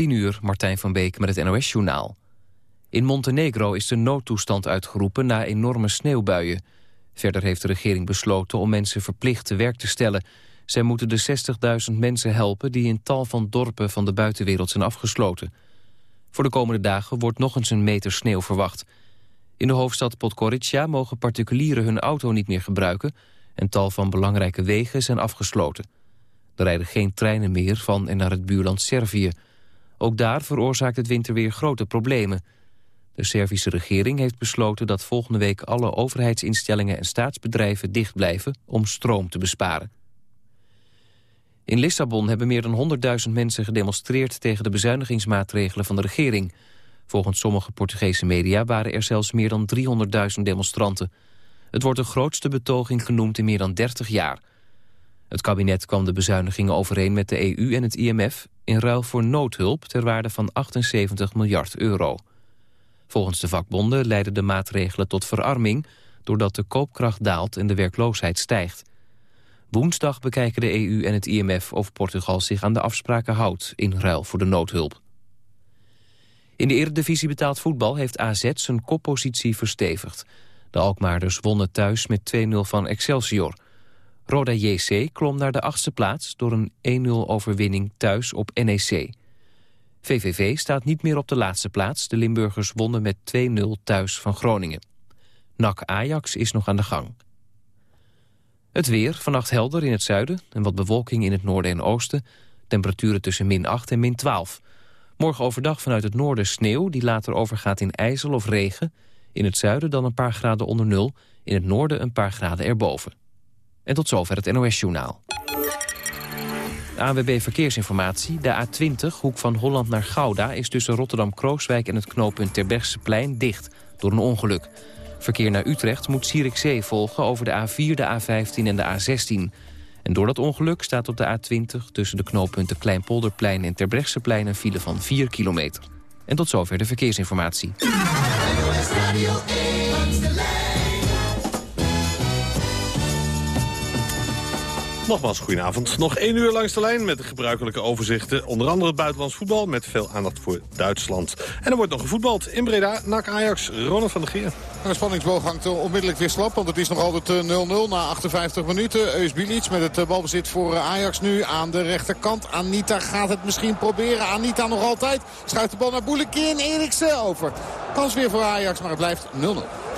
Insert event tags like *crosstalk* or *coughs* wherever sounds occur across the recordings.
10 uur, Martijn van Beek met het NOS-journaal. In Montenegro is de noodtoestand uitgeroepen na enorme sneeuwbuien. Verder heeft de regering besloten om mensen verplicht te werk te stellen. Zij moeten de 60.000 mensen helpen die in tal van dorpen van de buitenwereld zijn afgesloten. Voor de komende dagen wordt nog eens een meter sneeuw verwacht. In de hoofdstad Podgorica mogen particulieren hun auto niet meer gebruiken... en tal van belangrijke wegen zijn afgesloten. Er rijden geen treinen meer van en naar het buurland Servië. Ook daar veroorzaakt het winterweer grote problemen. De Servische regering heeft besloten dat volgende week alle overheidsinstellingen en staatsbedrijven dicht blijven om stroom te besparen. In Lissabon hebben meer dan 100.000 mensen gedemonstreerd tegen de bezuinigingsmaatregelen van de regering. Volgens sommige Portugese media waren er zelfs meer dan 300.000 demonstranten. Het wordt de grootste betoging genoemd in meer dan 30 jaar. Het kabinet kwam de bezuinigingen overeen met de EU en het IMF... in ruil voor noodhulp ter waarde van 78 miljard euro. Volgens de vakbonden leiden de maatregelen tot verarming... doordat de koopkracht daalt en de werkloosheid stijgt. Woensdag bekijken de EU en het IMF of Portugal zich aan de afspraken houdt... in ruil voor de noodhulp. In de Eredivisie betaald voetbal heeft AZ zijn koppositie verstevigd. De Alkmaarders wonnen thuis met 2-0 van Excelsior... Roda JC klom naar de achtste plaats door een 1-0 overwinning thuis op NEC. VVV staat niet meer op de laatste plaats. De Limburgers wonnen met 2-0 thuis van Groningen. NAC Ajax is nog aan de gang. Het weer, vannacht helder in het zuiden en wat bewolking in het noorden en oosten. Temperaturen tussen min 8 en min 12. Morgen overdag vanuit het noorden sneeuw die later overgaat in ijzel of regen. In het zuiden dan een paar graden onder nul. In het noorden een paar graden erboven. En tot zover het NOS-journaal. ANWB Verkeersinformatie. De A20, hoek van Holland naar Gouda... is tussen Rotterdam-Krooswijk en het knooppunt Terbergseplein dicht... door een ongeluk. Verkeer naar Utrecht moet Zierikzee volgen over de A4, de A15 en de A16. En door dat ongeluk staat op de A20 tussen de knooppunten Kleinpolderplein en Terbrechtseplein... een file van 4 kilometer. En tot zover de verkeersinformatie. Nogmaals, goedenavond. Nog één uur langs de lijn met de gebruikelijke overzichten. Onder andere het buitenlands voetbal met veel aandacht voor Duitsland. En er wordt nog gevoetbald in Breda, NAC Ajax, Ronald van der Geer. De spanningsboog hangt onmiddellijk weer slap, want het is nog altijd 0-0 eh, na 58 minuten. Eus Bilic met het eh, balbezit voor eh, Ajax nu aan de rechterkant. Anita gaat het misschien proberen. Anita nog altijd. Schuift de bal naar Boelekin. Eriksen over. Kans weer voor Ajax, maar het blijft 0-0.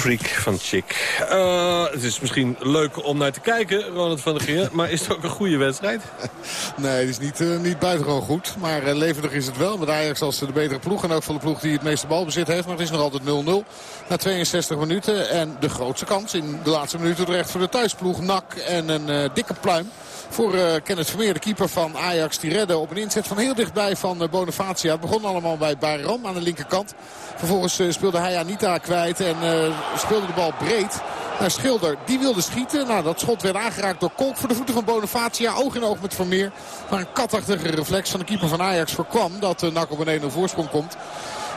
Freak van Chick. Uh, het is misschien leuk om naar te kijken, Ronald van der Geer. Maar is het ook een goede wedstrijd? *laughs* Nee, het is niet, uh, niet buitengewoon goed. Maar uh, levendig is het wel. Met Ajax als de betere ploeg. En ook van de ploeg die het meeste balbezit heeft. Maar het is nog altijd 0-0 na 62 minuten. En de grootste kans in de laatste minuten terecht voor de thuisploeg. Nak en een dikke pluim voor uh, Kenneth Vermeer, de keeper van Ajax. Die redde op een inzet van heel dichtbij van uh, Bonifacia. Het begon allemaal bij Bayram aan de linkerkant. Vervolgens uh, speelde hij Anita kwijt en speelde de bal breed naar Schilder. Die wilde schieten. Nou, dat schot werd aangeraakt door Kolk voor de voeten van Bonifacia. Oog in oog met Vermeer. Maar een katachtige reflex van de keeper van Ajax voorkwam dat NAC op een 1-0 voorsprong komt.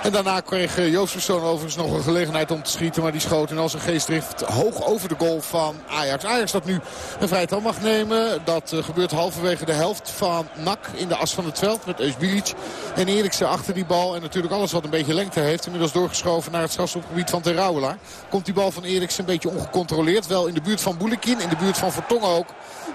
En daarna kreeg eh, Jozefzoon overigens nog een gelegenheid om te schieten. Maar die schoot in al zijn geestdrift hoog over de goal van Ajax. Ajax dat nu een vrijtal mag nemen. Dat eh, gebeurt halverwege de helft van NAC in de as van het veld. Met Eusbilic en Eriksen achter die bal. En natuurlijk alles wat een beetje lengte heeft. Inmiddels doorgeschoven naar het strafschopgebied van Terouwelaar. Komt die bal van Eriksen een beetje ongecontroleerd. Wel in de buurt van Boulekin. In de buurt van Vertongen ook.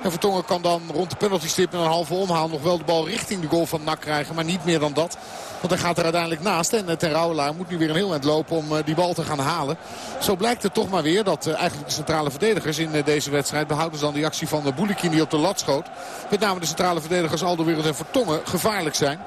En Vertongen kan dan rond de penalty stip met een halve omhaal nog wel de bal richting de goal van NAC krijgen. Maar niet meer dan dat. Want hij gaat er uiteindelijk naast. En eh, Rouwelaar moet nu weer een heel eind lopen om eh, die bal te gaan halen. Zo blijkt het toch maar weer dat eh, eigenlijk de centrale verdedigers in deze wedstrijd... behouden ze dan die actie van Boulikin die op de lat schoot. Met name de centrale verdedigers Alderwereld en Vertongen gevaarlijk zijn.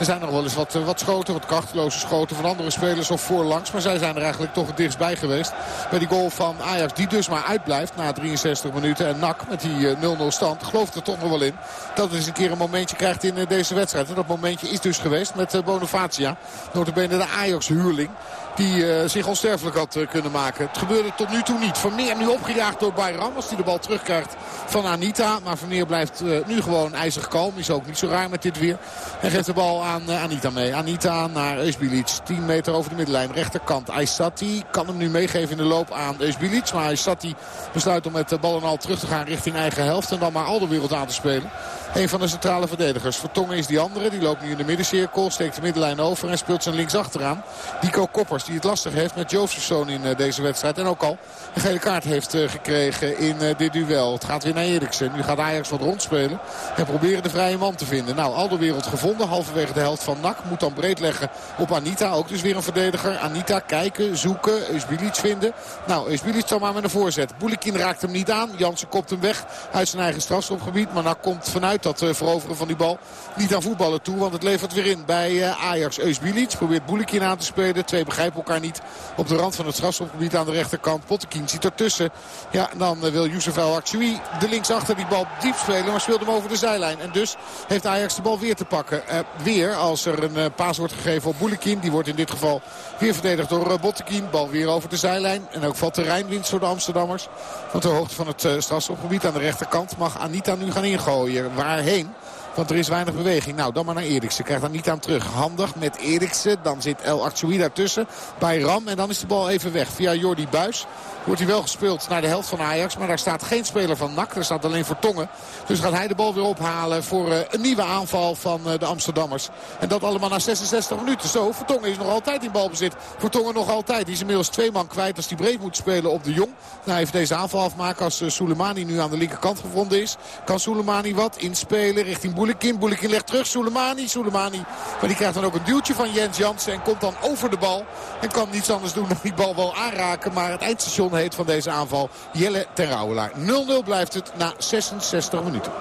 Er zijn nog wel eens wat, wat schoten, wat krachteloze schoten van andere spelers of voorlangs. Maar zij zijn er eigenlijk toch het dichtst bij geweest. Bij die goal van Ajax die dus maar uitblijft na 63 minuten. En NAC met die 0-0 stand gelooft er toch nog wel in. Dat het eens een keer een momentje krijgt in deze wedstrijd. En dat momentje is dus geweest met Bonifacia. Notabene de Ajax huurling die uh, zich onsterfelijk had uh, kunnen maken. Het gebeurde tot nu toe niet. Vermeer nu opgejaagd door Bayram als hij de bal terugkrijgt van Anita. Maar Vermeer blijft uh, nu gewoon ijzig kalm. Is ook niet zo raar met dit weer. En geeft de bal aan Anita mee. Anita naar Eusbilic. 10 meter over de middenlijn. Rechterkant. Aysati kan hem nu meegeven in de loop aan Eusbilic. Maar Aysati besluit om met de bal en al terug te gaan richting eigen helft. En dan maar al de wereld aan te spelen. Een van de centrale verdedigers. Vertongen is die andere. Die loopt nu in de middencirkel. Steekt de middenlijn over en speelt zijn linksachteraan. Dico Koppers die het lastig heeft met Josephson in uh, deze wedstrijd. En ook al een gele kaart heeft uh, gekregen in uh, dit duel. Het gaat weer naar Eriksen. Nu gaat Ajax wat rondspelen. En proberen de vrije man te vinden. Nou, al de wereld gevonden. Halverwege de helft van NAC. Moet dan breed leggen op Anita. Ook dus weer een verdediger. Anita kijken, zoeken. Eusbilic vinden. Nou, Eusbilic zal maar met een voorzet. Boelikin raakt hem niet aan. Jansen kopt hem weg uit zijn eigen strafschopgebied. Maar NAC komt vanuit dat uh, veroveren van die bal niet aan voetballen toe. Want het levert weer in bij uh, Ajax. Eusbilic probeert Boulikin aan te spelen. Twee begrijpen elkaar niet op de rand van het strafschopgebied aan de rechterkant. Pottekin ziet ertussen. Ja, dan uh, wil Youssef El Akshoui de linksachter die bal diep spelen. Maar speelt hem over de zijlijn. En dus heeft Ajax de bal weer te pakken. weer als er een paas wordt gegeven op Boulikin. Die wordt in dit geval weer verdedigd door Bottekin. Bal weer over de zijlijn. En ook valt terreinwinst voor de Amsterdammers. Want de hoogte van het strafschopgebied aan de rechterkant mag Anita nu gaan ingooien. Waar waarheen. Want er is weinig beweging. Nou, dan maar naar Eriksen. Krijgt daar niet aan terug. Handig met Eriksen. Dan zit El Achoui daartussen. Bij Ram. En dan is de bal even weg. Via Jordi Buis. Wordt hij wel gespeeld naar de helft van Ajax. Maar daar staat geen speler van NAC. Er staat alleen Vertongen. Dus gaat hij de bal weer ophalen voor uh, een nieuwe aanval van uh, de Amsterdammers. En dat allemaal na 66 minuten. Zo, Vertongen is nog altijd in balbezit. Vertongen nog altijd. Die is inmiddels twee man kwijt als hij breed moet spelen op de Jong. Nou, heeft deze aanval afmaken als uh, Soleimani nu aan de linkerkant gevonden is. Kan Soleimani wat inspelen richting Boulekin. Boulekin legt terug. Soleimani, Soleimani. Maar die krijgt dan ook een duwtje van Jens Jansen. En komt dan over de bal. En kan niets anders doen dan die bal wel aanraken. Maar het eindstation heet van deze aanval Jelle Terouwelaar. 0-0 blijft het na 66 minuten.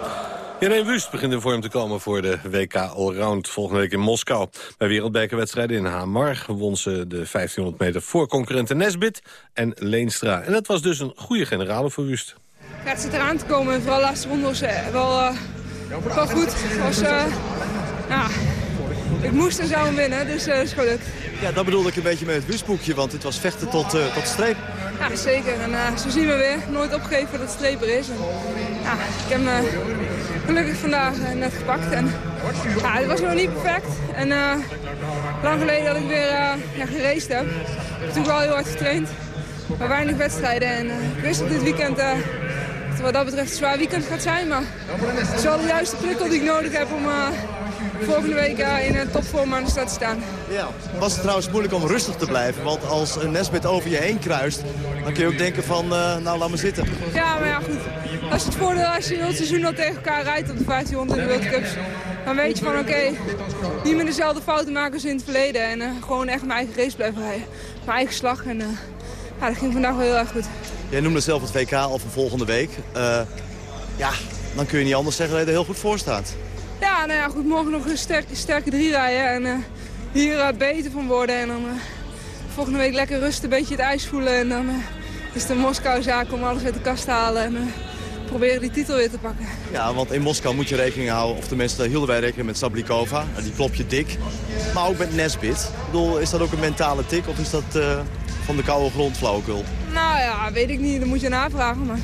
Irene Wust begint in vorm te komen voor de WK Allround volgende week in Moskou. Bij wereldbekerwedstrijden in Hamar won ze de 1500 meter voor concurrenten Nesbit en Leenstra. En dat was dus een goede generale voor Wust. Ja, het zit eraan te komen. Vooral de laatste ronde was uh, wel, uh, wel goed. Was, uh, ja, ik moest en zou hem winnen, dus dat is gelukt. Ja, dat bedoelde ik een beetje met het Wustboekje, want het was vechten tot, tot streep. Ja, zeker. En zo zien we weer. Nooit opgegeven dat het streper is. En, ja, ik heb me gelukkig vandaag net gepakt. En, ja, het was nog niet perfect. En lang geleden dat ik weer ja, geraced heb. Ik heb natuurlijk wel heel hard getraind. Maar weinig wedstrijden. En ik wist dat dit weekend wat dat betreft een zwaar weekend gaat zijn. Maar het is wel de juiste prikkel die ik nodig heb om volgende week in een topvorm aan de stad te staan. Ja. Was het trouwens moeilijk om rustig te blijven? Want als een Nesbit over je heen kruist, dan kun je ook denken van, uh, nou laat me zitten. Ja, maar ja goed. Is het voordeel als je het seizoen al tegen elkaar rijdt op de 1500 World Cups. Dan weet je van oké, okay, niet meer dezelfde fouten maken als in het verleden. En uh, gewoon echt mijn eigen race blijven rijden. Mijn eigen slag. En uh, ja, dat ging vandaag wel heel erg goed. Jij noemde zelf het WK al voor volgende week. Uh, ja, dan kun je niet anders zeggen dat je er heel goed voor staat. Ja, nou ja, goed, morgen nog een sterke, sterke drie rijden en uh, hier uh, beter van worden. En dan volgende week lekker rusten, een beetje het ijs voelen. En dan is het een Moskou zaak om alles uit de kast te halen en proberen die titel weer te pakken. Ja, want in Moskou moet je rekening houden, of tenminste hielden wij rekening met Sablikova. Die klop je dik. Maar ook met Nesbit. Ik bedoel, is dat ook een mentale tik of is dat van de koude grond flauwekul? Nou ja, weet ik niet. Dan moet je navragen, maar...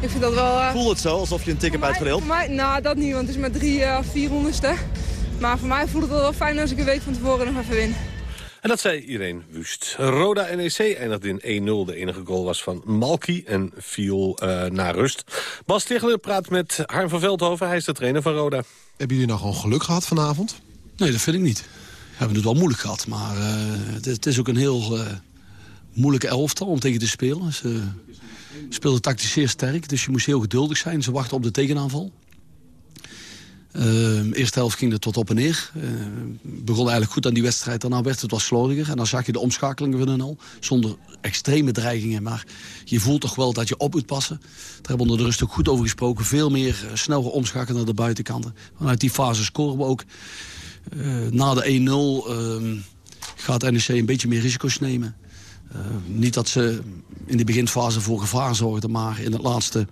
Ik vind dat wel... Uh... Voelt het zo, alsof je een tik hebt uitgedeeld? Voor mij, nou, dat niet, want het is maar drie uh, vierhonderdste. Maar voor mij voelt het wel fijn als ik een week van tevoren nog even win. En dat zei iedereen Wust. Roda NEC eindigde in 1-0. De enige goal was van Malky en viel uh, naar rust. Bas Stigler praat met Harm van Veldhoven. Hij is de trainer van Roda. Hebben jullie nou gewoon geluk gehad vanavond? Nee, dat vind ik niet. We hebben het wel moeilijk gehad. Maar uh, het, het, is ook een heel uh, moeilijke elftal om tegen te spelen. Ze speelden tactisch zeer sterk, dus je moest heel geduldig zijn. Ze wachten op de tegenaanval. Uh, eerste helft ging het tot op en neer. Uh, begon eigenlijk goed aan die wedstrijd. Daarna werd het wat slordiger. En dan zag je de omschakelingen van hun al. Zonder extreme dreigingen. Maar je voelt toch wel dat je op moet passen. Daar hebben we onder de rust ook goed over gesproken. Veel meer uh, sneller omschakelen naar de buitenkanten. Vanuit die fase scoren we ook. Uh, na de 1-0 gaat NEC een beetje meer risico's nemen. Uh, niet dat ze in de beginfase voor gevaar zorgden, maar in het laatste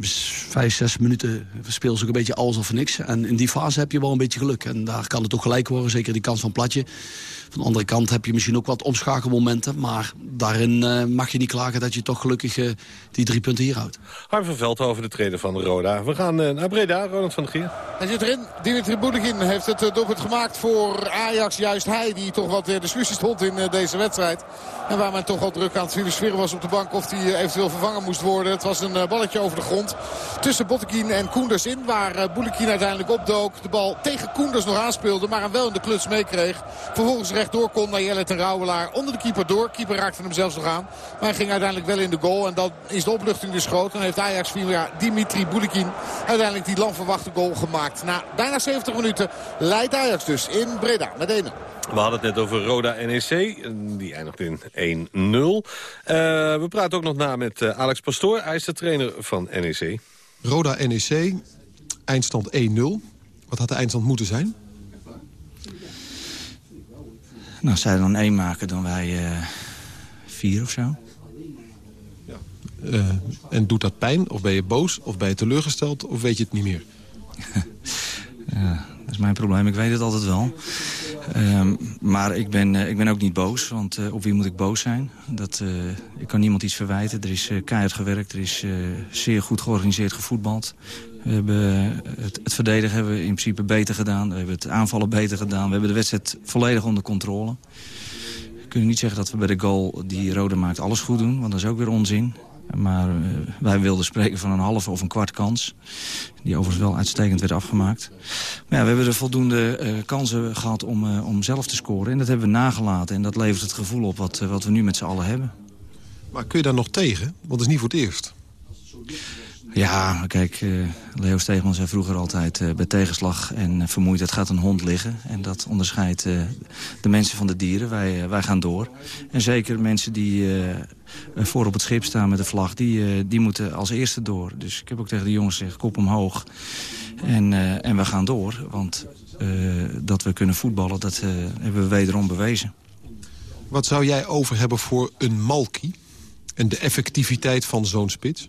vijf, zes minuten speelden ze ook een beetje alles of niks. En in die fase heb je wel een beetje geluk. En daar kan het ook gelijk worden, zeker die kans van Platje. Van de andere kant heb je misschien ook wat omschakelmomenten. Maar daarin uh, mag je niet klagen dat je toch gelukkig uh, die drie punten hier houdt. Harm van Veldhoven, de trainer van Roda. We gaan uh, naar Breda, Ronald van der Gier. Hij zit erin. Dimitri Boedigin heeft het doelpunt gemaakt voor Ajax. Juist hij die toch wat de discussie stond in deze wedstrijd. En waar men toch al druk aan het filosoferen was op de bank of die eventueel vervangen moest worden. Het was een balletje over de grond. Tussen Bottekin en Koenders in. Waar uh, Boelekin uiteindelijk opdook. De bal tegen Koenders nog aanspeelde. Maar hem wel in de kluts meekreeg. Vervolgens rechtdoor kon naar Jellet en Rauwelaar. Onder de keeper door. Keeper raakte hem zelfs nog aan. Maar hij ging uiteindelijk wel in de goal. En dan is de opluchting dus groot. Dan heeft Ajax via Dimitri Boelekin uiteindelijk die lang verwachte goal gemaakt. Na bijna 70 minuten leidt Ajax dus in Breda met 1 we hadden het net over Roda NEC. Die eindigt in 1-0. Uh, we praten ook nog na met uh, Alex Pastoor. Hij is de trainer van NEC. Roda NEC, eindstand 1-0. Wat had de eindstand moeten zijn? Nou, als zij dan 1 maken, dan wij uh, 4 of zo. Ja. Uh, en doet dat pijn? Of ben je boos? Of ben je teleurgesteld? Of weet je het niet meer? *laughs* ja, dat is mijn probleem. Ik weet het altijd wel. Um, maar ik ben, uh, ik ben ook niet boos, want uh, op wie moet ik boos zijn? Dat, uh, ik kan niemand iets verwijten. Er is keihard gewerkt, er is zeer goed georganiseerd gevoetbald. We hebben het, het, verdedigen hebben we in principe beter gedaan. We hebben het aanvallen beter gedaan. We hebben de wedstrijd volledig onder controle. We kunnen niet zeggen dat we bij de goal die Rode maakt alles goed doen, want dat is ook weer onzin. Maar uh, wij wilden spreken van een halve of een kwart kans. Die overigens wel uitstekend werd afgemaakt. Maar ja, we hebben er voldoende uh, kansen gehad om, uh, om zelf te scoren. En dat hebben we nagelaten. En dat levert het gevoel op wat, wat we nu met z'n allen hebben. Maar kun je daar nog tegen? Want het is niet voor het eerst. Ja, kijk, uh, Leo Steegman zei vroeger altijd... Uh, bij tegenslag en uh, vermoeidheid gaat een hond liggen. En dat onderscheidt de mensen van de dieren. Wij, wij gaan door. En zeker mensen die voor op het schip staan met de vlag... Die, die moeten als eerste door. Dus ik heb ook tegen de jongens gezegd, kop omhoog. En, en we gaan door. Want dat we kunnen voetballen, dat hebben we wederom bewezen. Wat zou jij over hebben voor een Malki? En de effectiviteit van zo'n spits?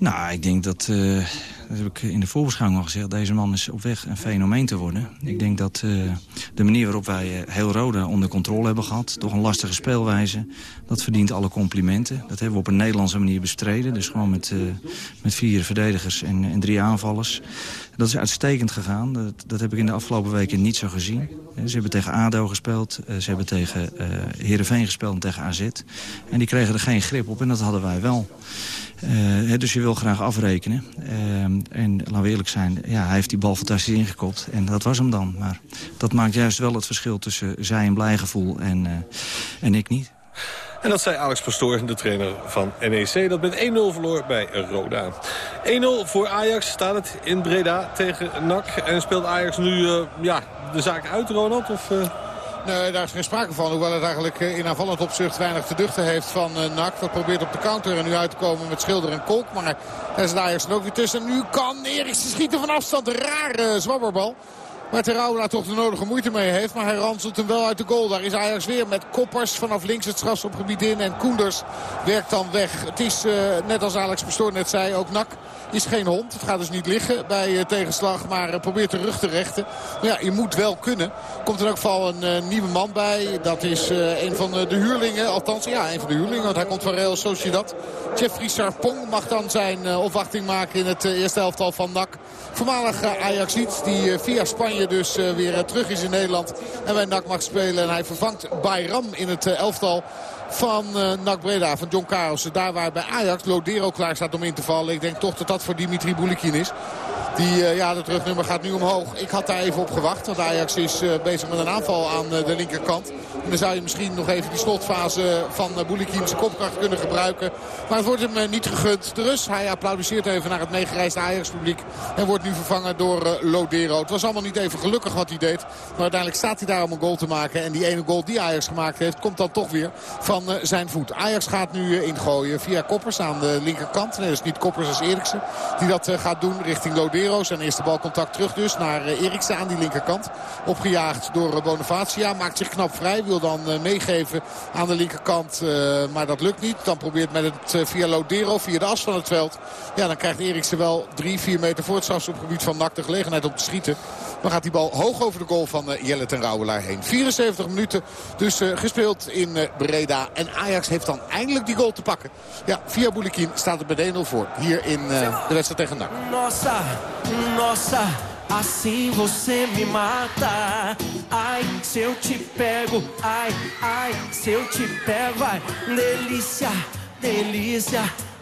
Nou, ik denk dat, uh, dat heb ik in de voorbeschouwing al gezegd... deze man is op weg een fenomeen te worden. Ik denk dat uh, de manier waarop wij uh, heel Rode onder controle hebben gehad... toch een lastige speelwijze, dat verdient alle complimenten. Dat hebben we op een Nederlandse manier bestreden. Dus gewoon met, met vier verdedigers en, en, drie aanvallers. Dat is uitstekend gegaan. Dat, dat, heb ik in de afgelopen weken niet zo gezien. Ze hebben tegen ADO gespeeld, ze hebben tegen Heerenveen gespeeld en tegen AZ. En die kregen er geen grip op en dat hadden wij wel. Uh, dus je wil graag afrekenen. Uh, en laten we eerlijk zijn, ja, hij heeft die bal fantastisch ingekopt. En dat was hem dan. Maar dat maakt juist wel het verschil tussen zij een blij gevoel en, uh, en ik niet. En dat zei Alex Pastoor, de trainer van NEC. Dat met 1-0 verloor bij Roda. 1-0 voor Ajax staat het in Breda tegen NAC. En speelt Ajax nu ja, de zaak uit, Ronald? Of, Nee, daar is geen sprake van. Hoewel het eigenlijk in aanvallend opzicht weinig te duchten heeft van uh, NAC. Dat probeert op de counter en nu uit te komen met Schilder en Kolk. Maar daar is Ajax ook weer tussen. En nu kan Eriksen schieten van afstand. Een rare zwabberbal. Waar Terrouwela toch de nodige moeite mee heeft. Maar hij ranselt hem wel uit de goal. Daar is Ajax weer met koppers vanaf links het strafschopgebied in. En Koenders werkt dan weg. Het is, uh, net als Alex Pastoor net zei, ook nak is geen hond. Het gaat dus niet liggen bij uh, tegenslag. Maar uh, probeert de rug te rechten. Maar ja, je moet wel kunnen. Komt er ook geval een nieuwe man bij. Dat is een van de huurlingen. Althans, ja, een van de huurlingen. Want hij komt van Real Sociedad. Jeffrey Sarpong mag dan zijn opwachting maken in het eerste elftal van NAC. Voormalig Ajaxiet die via Spanje dus weer terug is in Nederland. En bij NAC mag spelen. En hij vervangt Bayram in het elftal van uh, NAC Breda, van John Carlsen. Daar waar bij Ajax Lodero klaar staat om in te vallen. Ik denk toch dat dat voor Dimitri Boulikin is. Die, uh, ja, de terugnummer gaat nu omhoog. Ik had daar even op gewacht. Want Ajax is uh, bezig met een aanval aan uh, de linkerkant. En dan zou je misschien nog even die slotfase van Boulikin zijn kopkracht kunnen gebruiken. Maar het wordt hem niet gegund. De Rus, hij applaudisseert even naar het meegereisde Ajax-publiek. En wordt nu vervangen door Lodero. Het was allemaal niet even gelukkig wat hij deed. Maar uiteindelijk staat hij daar om een goal te maken. En die ene goal die Ajax gemaakt heeft, komt dan toch weer van zijn voet. Ajax gaat nu ingooien via Koppers aan de linkerkant. Nee, dus niet Koppers als Eriksen. Die dat gaat doen richting Lodero. Zijn eerste balcontact terug dus naar eh, Eriksen aan die linkerkant. Opgejaagd door eh, Bonavacia. Maakt zich knap vrij. Wil dan eh, meegeven aan de linkerkant. Maar dat lukt niet. Dan probeert met het via Lodero, via de as van het veld. Ja, dan krijgt Eriksen wel 3, 4 meter voor het strafschopgebied van NAC de gelegenheid om te schieten. Dan gaat die bal hoog over de goal van Jelle ten Rouwelaar heen. 74 minuten dus gespeeld in Breda. En Ajax heeft dan eindelijk die goal te pakken. Ja, via Boulikin staat het bij 1-0 voor. Hier in de wedstrijd tegen NAC. Nossa, nossa, assim você me mata. Ai, se eu te pego, ai, ai, se eu te pego, delícia, delícia,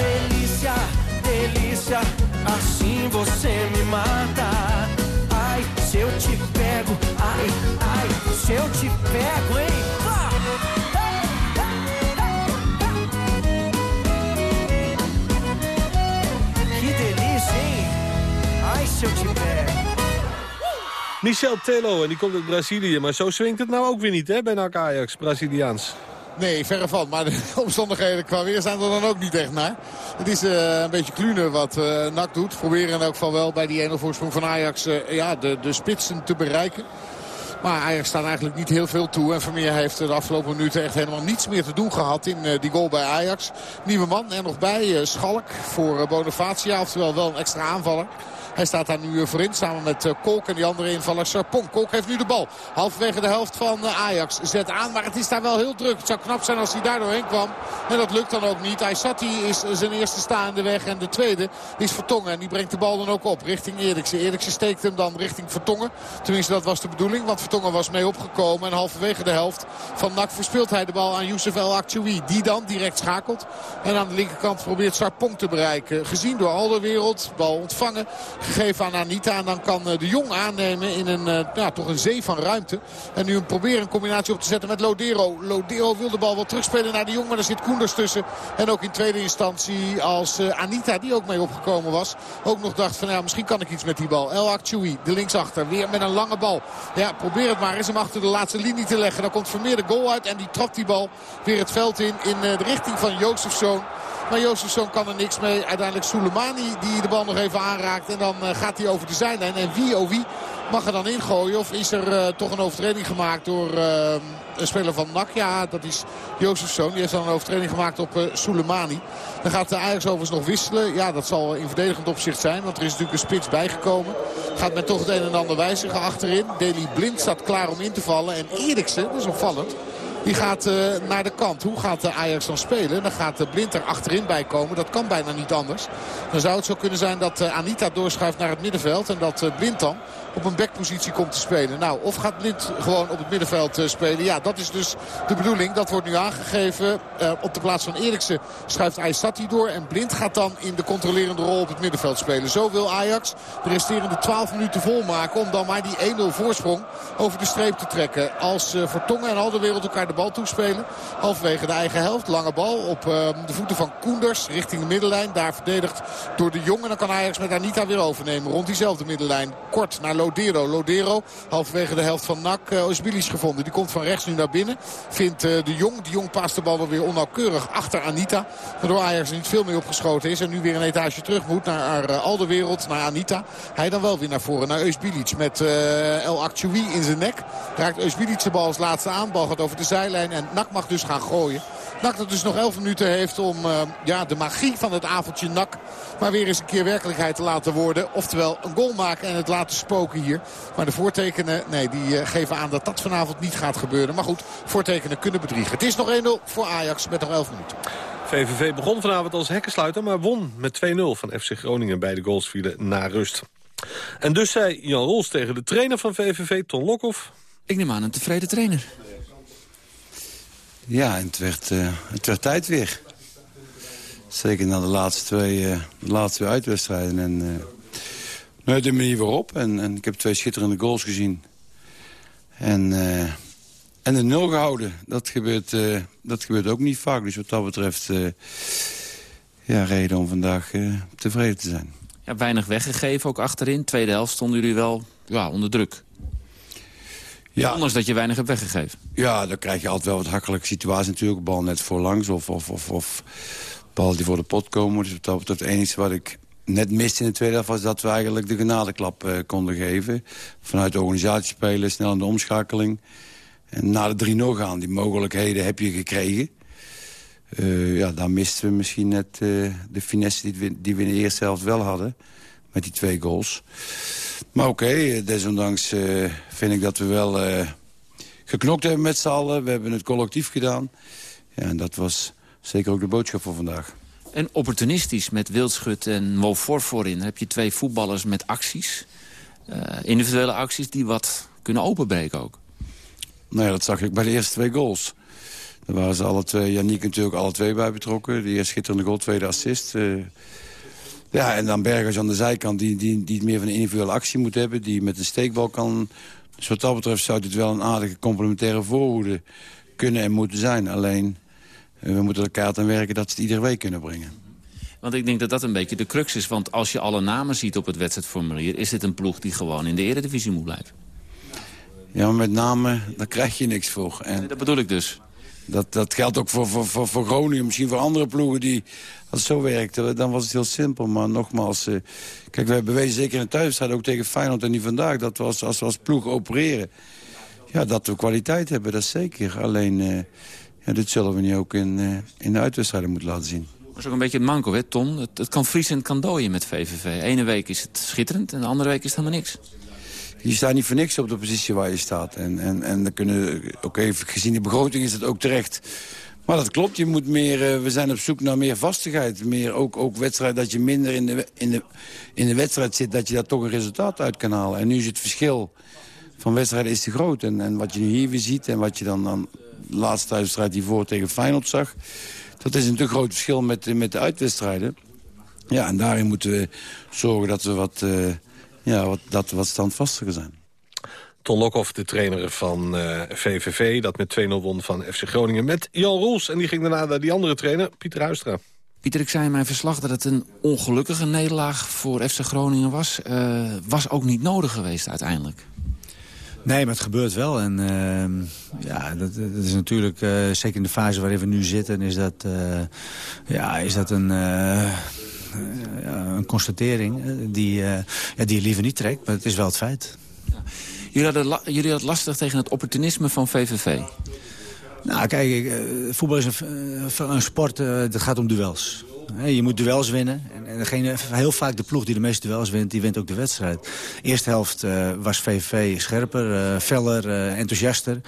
Delícia, delícia, assim você me mata. Ai, se eu te pego, ai, ai, se eu te pego, hein? Que? Ai, se eu te pego. Michel Telo, en die komt uit Brazilië. Maar zo swingt het nou ook weer niet, hè, bij NAC Ajax, Braziliaans. Nee, verre van. Maar de *laughs* omstandigheden qua weer zijn er dan ook niet echt naar. Het is uh, een beetje klunen wat uh, doet. Proberen in elk geval wel bij die 1-0 voorsprong van Ajax uh, ja, de, de spitsen te bereiken. Maar Ajax staat eigenlijk niet heel veel toe. En Vermeer heeft de afgelopen minuten echt helemaal niets meer te doen gehad in die goal bij Ajax. Nieuwe man en nog bij Schalk voor Bonifacia. Oftewel wel een extra aanvaller. Hij staat daar nu voorin samen met eh, Kolk en die andere invaller Sarpong. Kolk heeft nu de bal. Halverwege de helft van eh, Ajax. Zet aan, maar het is daar wel heel druk. Het zou knap zijn als hij daar doorheen kwam. En dat lukt dan ook niet. Aysati is zijn eerste staande weg. En de tweede is Vertongen. En die brengt de bal dan ook op richting Eriksen. Eriksen steekt hem dan richting Vertongen. Tenminste, dat was de bedoeling. Want Vertongen was mee opgekomen. En halverwege de helft van NAC verspeelt hij de bal aan Youssef El Akchoui. Die dan direct schakelt. En aan de linkerkant probeert Sarpong te bereiken. Gezien door al de wereld. Bal ontvangen gegeven aan Anita. En dan kan eh, de Jong aannemen in een, eh, toch een zee van ruimte. En nu proberen een combinatie op te zetten met Lodero. Lodero wil de bal wel terugspelen naar de Jong. Maar er zit Koenders tussen. En ook in tweede instantie als eh, Anita, die ook mee opgekomen was. Ook nog dacht van ja, misschien kan ik iets met die bal. El Akchoui, de linksachter. Weer met een lange bal. Ja, probeer het maar eens hem achter de laatste linie te leggen. Dan komt Vermeer de goal uit. En die trapt die bal weer het veld in. In de richting van Jozefzoon. Maar Jozefzoon kan er niks mee. Uiteindelijk Soleimani die de bal nog even aanraakt. En dan eh, gaat hij over de zijlijn. En wie oh wie mag er dan ingooien? Of is er uh, toch een overtreding gemaakt door uh, een speler van NAC? Ja, dat is Jozefzoon. Die heeft dan een overtreding gemaakt op uh, Soleimani. Dan gaat de Ajax overigens nog wisselen. Ja, dat zal in verdedigend opzicht zijn. Want er is natuurlijk een spits bijgekomen. Gaat men toch het een en ander wijzigen achterin. Deli Blind staat klaar om in te vallen. En Eriksen, dat is opvallend. Die gaat uh, naar de kant. Hoe gaat de Ajax dan spelen? Dan gaat de Blind er achterin bij komen. Dat kan bijna niet anders. Dan zou het zo kunnen zijn dat Anita doorschuift naar het middenveld. En dat Blind dan op een backpositie komt te spelen. Nou, of gaat Blind gewoon op het middenveld spelen? Ja, dat is dus de bedoeling. Dat wordt nu aangegeven. Op de plaats van Eriksen schuift Aysati door. En Blind gaat dan in de controlerende rol op het middenveld spelen. Zo wil Ajax de resterende 12 minuten volmaken. Om dan maar die 1-0 voorsprong over de streep te trekken. Als Vertongen en al de wereld elkaar de bal toespelen. Halverwege de eigen helft. Lange bal op de voeten van Koenders richting de middenlijn. Daar verdedigd door de jongen. Dan kan Ajax met Anita weer overnemen. Rond diezelfde middenlijn. Kort naar Lodero. Lodero halverwege de helft van NAC. Uh, Osbilis gevonden. Die komt van rechts nu naar binnen. Vindt uh, de Jong. De Jong paast de bal wel weer onnauwkeurig achter Anita. Waardoor Ajax niet veel meer opgeschoten is. En nu weer een etage terug moet naar uh, Alderwereld. Naar Anita. Hij dan wel weer naar voren. Naar Eusbilic met El Akchoui in zijn nek. Raakt Eusbilic de bal als laatste aan. Bal gaat over de zijlijn. En NAC mag dus gaan gooien. NAC dat dus nog 11 minuten heeft om ja, de magie van het avondje NAC maar weer eens een keer werkelijkheid te laten worden. Oftewel een goal maken en het laten spoken hier. Maar de voortekenen, nee, die geven aan dat dat vanavond niet gaat gebeuren. Maar goed, voortekenen kunnen bedriegen. Het is nog 1-0 voor Ajax met nog 11 minuten. VVV begon vanavond als hekkensluiter, maar won met 2-0 van FC Groningen. Beide goals vielen na rust. En dus zei Jan Rols tegen de trainer van VVV, Ton Lokhoff... Ik neem aan een tevreden trainer. Ja, en het werd, uh, het werd tijd weer. Zeker na de laatste twee, uh, de laatste uitwedstrijden. En, uh, nou, de manier waarop. En, en, ik heb twee schitterende goals gezien. En, en de nul gehouden. Dat gebeurt, dat gebeurt ook niet vaak. Dus wat dat betreft... ja, reden om vandaag tevreden te zijn. Ja, weinig weggegeven ook achterin. Tweede helft stonden jullie wel ja, onder druk. Ja. Ondanks dat je weinig hebt weggegeven. Ja, dan krijg je altijd wel wat hakkelijke situatie natuurlijk. Bal net voorlangs of, of, of, of bal die voor de pot komen. Dus dat het enige wat ik net miste in de tweede helft... was dat we eigenlijk de genadeklap uh, konden geven. Vanuit de organisatie spelen, snel in de omschakeling. En na de 3-0 gaan, die mogelijkheden heb je gekregen. Uh, ja, daar misten we misschien net uh, de finesse die we, die we in de eerste helft wel hadden. Met die twee goals. Maar oké, okay, desondanks vind ik dat we wel geknokt hebben met z'n allen. We hebben het collectief gedaan. Ja, en dat was zeker ook de boodschap voor vandaag. En opportunistisch met Wildschut en Mofor voorin... heb je twee voetballers met acties. Uh, individuele acties die wat kunnen openbreken ook. Nou ja, dat zag ik bij de eerste twee goals. Daar waren ze alle twee, Janiek natuurlijk alle twee bij betrokken. Die schitterende goal, tweede assist. Uh, ja, en dan Bergers aan de zijkant die, die, die meer van een individuele actie moet hebben. Die met een steekbal kan... Dus wat dat betreft zou dit wel een aardige complementaire voorhoede kunnen en moeten zijn. Alleen we moeten elkaar aan werken dat ze het iedere week kunnen brengen. Want ik denk dat dat een beetje de crux is. Want als je alle namen ziet op het wedstrijdformulier... is dit een ploeg die gewoon in de eredivisie moet blijven. Ja, maar met name, daar krijg je niks voor. En dat bedoel ik dus. Dat, dat geldt ook voor, voor, voor, voor Groningen. Misschien voor andere ploegen die... Als het zo werkte, dan was het heel simpel. Maar nogmaals, uh, kijk, we hebben bewezen zeker in de ook tegen Feyenoord en nu vandaag... dat we als, als we als ploeg opereren ja, dat we kwaliteit hebben, dat zeker. Alleen, uh, ja, dit zullen we nu ook in, uh, in de uitwedstrijden moeten laten zien. Dat is ook een beetje het manco, hè, Ton? Het, het kan vriezen en het kan dooien met VVV. Ene week is het schitterend en de andere week is het helemaal niks. Je staat niet voor niks op de positie waar je staat. En, en, en dan kunnen, ook even gezien de begroting is het ook terecht. Maar dat klopt, je moet meer, uh, we zijn op zoek naar meer vastigheid. Meer ook, ook wedstrijd, dat je minder in de, in, de, in de wedstrijd zit... dat je daar toch een resultaat uit kan halen. En nu is het verschil van wedstrijden is te groot. En, en wat je nu hier weer ziet en wat je dan, dan de laatste wedstrijd hiervoor tegen Feyenoord zag... dat is een te groot verschil met, met de uitwedstrijden. Ja, en daarin moeten we zorgen dat we wat, uh, ja, wat, dat wat standvastiger zijn. Ton Lokhoff, de trainer van uh, VVV, dat met 2-0 won van FC Groningen met Jan Roels. En die ging daarna naar die andere trainer, Pieter Huistra. Pieter, ik zei in mijn verslag dat het een ongelukkige nederlaag voor FC Groningen was. Uh, was ook niet nodig geweest uiteindelijk. Nee, maar het gebeurt wel. En uh, ja, dat, dat, is natuurlijk, uh, zeker in de fase waarin we nu zitten... is dat, uh, ja, is dat een, een constatering die, ja, die je liever niet trekt. Maar het is wel het feit. Jullie, hadden jullie hadden lastig tegen het opportunisme van VVV. Nou, kijk, voetbal is een, een sport, dat gaat om duels. Je moet duels winnen. En degene, heel vaak de ploeg die de meeste duels wint, die wint ook de wedstrijd. Eerste helft was VVV scherper, feller, enthousiaster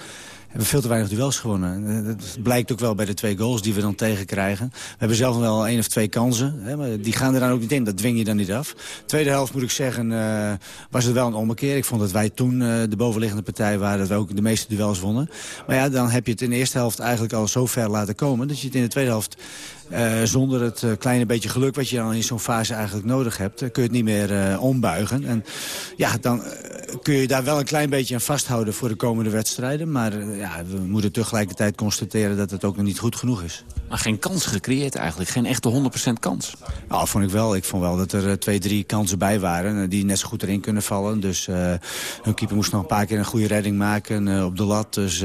hebben veel te weinig duels gewonnen. Dat blijkt ook wel bij de twee goals die we dan tegenkrijgen. We hebben zelf wel één of twee kansen. Hè, maar die gaan er dan ook niet in. Dat dwing je dan niet af. Tweede helft moet ik zeggen, uh, was het wel een ommekeer. Ik vond dat wij toen uh, de bovenliggende partij waren. Dat we ook de meeste duels wonnen. Maar ja, dan heb je het in de eerste helft eigenlijk al zo ver laten komen. Dat je het in de tweede helft uh, zonder het uh, kleine beetje geluk wat je dan in zo'n fase eigenlijk nodig hebt... Uh, kun je het niet meer ombuigen. En ja, dan kun je daar wel een klein beetje aan vasthouden voor de komende wedstrijden. Maar ja, we moeten tegelijkertijd constateren dat het ook nog niet goed genoeg is. Maar geen kans gecreëerd eigenlijk? Geen echte 100% kans? Nou, vond ik wel. Ik vond wel dat er twee, drie kansen bij waren die net zo goed erin kunnen vallen. Dus hun keeper moest nog een paar keer een goede redding maken op de lat. Dus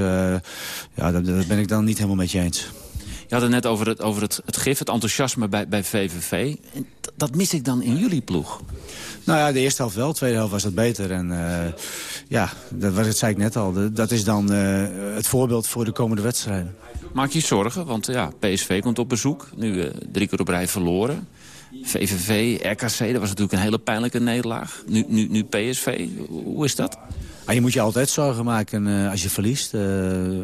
ja, dat ben ik dan niet helemaal met je eens. Je had het net over het, over het, het gif, het enthousiasme bij, bij VVV. En dat mis ik dan in jullie ploeg. Nou ja, de eerste helft wel. De tweede helft was dat beter. En uh, ja, dat, was, het zei ik net al. Dat is dan uh, het voorbeeld voor de komende wedstrijden. Maak je zorgen? Want ja, PSV komt op bezoek. Nu uh, drie keer op rij verloren. VVV, RKC, dat was natuurlijk een hele pijnlijke nederlaag. Nu, nu, nu PSV, hoe is dat? Ah, je moet je altijd zorgen maken uh, als je verliest. Uh,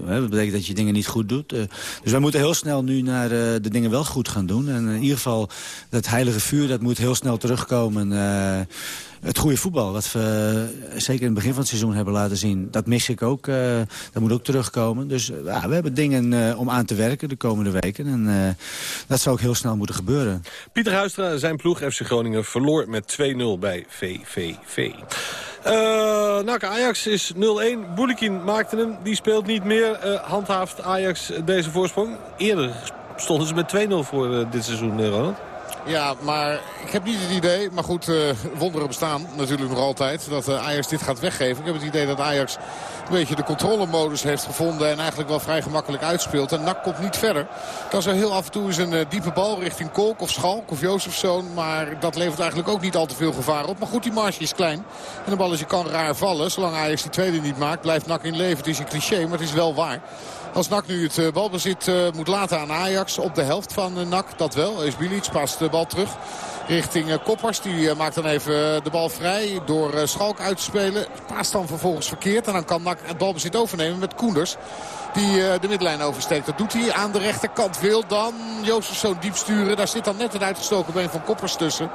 dat betekent dat je dingen niet goed doet. Uh, dus wij moeten heel snel nu naar de dingen wel goed gaan doen. En in ieder geval, dat heilige vuur, dat moet heel snel terugkomen. Het goede voetbal, wat we zeker in het begin van het seizoen hebben laten zien... dat mis ik ook. dat moet ook terugkomen. Dus we hebben dingen om aan te werken de komende weken. En dat zou ook heel snel moeten gebeuren. Pieter Huistra, zijn ploeg FC Groningen, verloor met 2-0 bij VVV. Nou, Ajax is 0-1. Boulikin maakte hem. Die speelt niet meer. Handhaaft Ajax deze voorsprong. Eerder stonden ze met 2-0 voor dit seizoen, Ronald. Ja, maar ik heb niet het idee, maar goed, uh, wonderen bestaan natuurlijk nog altijd, dat uh, Ajax dit gaat weggeven. Ik heb het idee dat Ajax een beetje de controlemodus heeft gevonden en eigenlijk wel vrij gemakkelijk uitspeelt. En Nak komt niet verder. Kan zo heel af en toe eens een uh, diepe bal richting Kolk of Schalk of Jozefzoon. Maar dat levert eigenlijk ook niet al te veel gevaar op. Maar goed, die marge is klein. En de balletje kan raar vallen. Zolang Ajax die tweede niet maakt, blijft Nak in leven. Het is een cliché, maar het is wel waar. Als NAC nu het balbezit uh, moet laten aan Ajax op de helft van uh, NAC, dat wel. Esbilic past de bal terug richting uh, Koppers. Die maakt dan even de bal vrij door Schalk uit te spelen. Paast dan vervolgens verkeerd en dan kan NAC het balbezit overnemen met Koenders. Die de middenlijn oversteekt. Dat doet hij aan de rechterkant. Wil dan Jozef zo diep sturen. Daar zit dan net het uitgestoken been van Koppers tussen.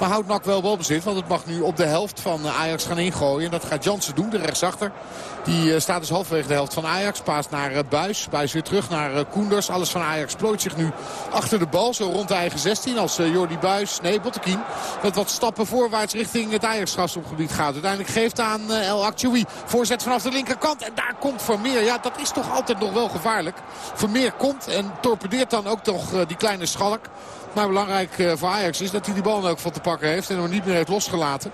Maar houdt NAC wel balbezit. Want het mag nu op de helft van Ajax gaan ingooien. En dat gaat Jansen doen, de rechtsachter. Die staat dus halverwege de helft van Ajax. Paast naar Buis. Buis weer terug naar Koenders. Alles van Ajax plooit zich nu achter de bal. Zo rond de eigen 16 als Jordi Buis. Nee, Bottekin. Wat stappen voorwaarts richting het Ajax-strafschopgebied gaat. Uiteindelijk geeft aan El Akchoui. Voorzet vanaf de linkerkant. En daar komt Vermeer. Ja, dat is toch altijd nog wel gevaarlijk. Vermeer komt en torpedeert dan ook toch die kleine schalk. Maar belangrijk voor Ajax is dat hij die bal ook van te pakken heeft. En hem niet meer heeft losgelaten.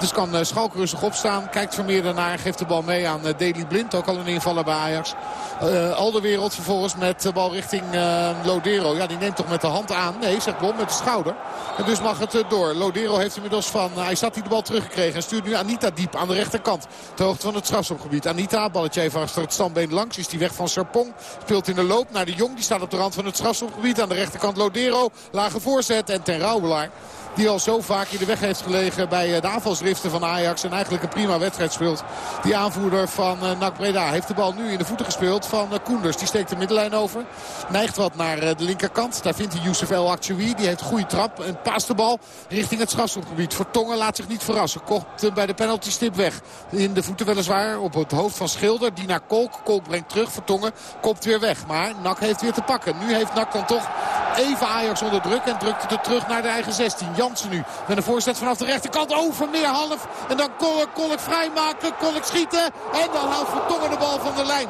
Dus kan uh, Schalke rustig opstaan. Kijkt Vermeer daarnaar. Geeft de bal mee aan uh, Deli Blind. Ook al een invaller bij Ajax. Uh, Alderwereld vervolgens met de bal richting Lodero. Ja, die neemt toch met de hand aan. Nee, zegt Blom met de schouder. En dus mag het door. Lodero heeft inmiddels van hij zat hij de bal teruggekregen. En stuurt nu Anita diep aan de rechterkant. Ter hoogte van het strafschopgebied. Anita, balletje even achter het standbeen langs. Is die weg van Serpong. Speelt in de loop naar de Jong. Die staat op de rand van het strafschopgebied. Aan de rechterkant Lodero. Lage voorzet. En ten Rauwelaar die al zo vaak in de weg heeft gelegen bij eh, de aanvalsdriften van Ajax. En eigenlijk een prima wedstrijd speelt. Die aanvoerder van uh, NAC Breda heeft de bal nu in de voeten gespeeld van uh, Koenders. Die steekt de middenlijn over. Neigt wat naar de linkerkant. Daar vindt hij Youssef El Achoui. Die heeft een goede trap. En paast de bal richting het strafschopgebied. Vertongen laat zich niet verrassen. Kocht bij de penalty stip weg. In de voeten weliswaar op het hoofd van Schilder. Die naar Kolk. Kolk brengt terug. Vertongen komt weer weg. Maar NAC heeft weer te pakken. Nu heeft NAC dan toch even Ajax onder druk. En drukt het er terug naar de eigen 16. Jansen nu met een voorzet vanaf de rechterkant. Over meer half. En dan Kolk, Kolk vrijmaken. Kolk schieten. En dan houdt Vertongen de bal van de lijn.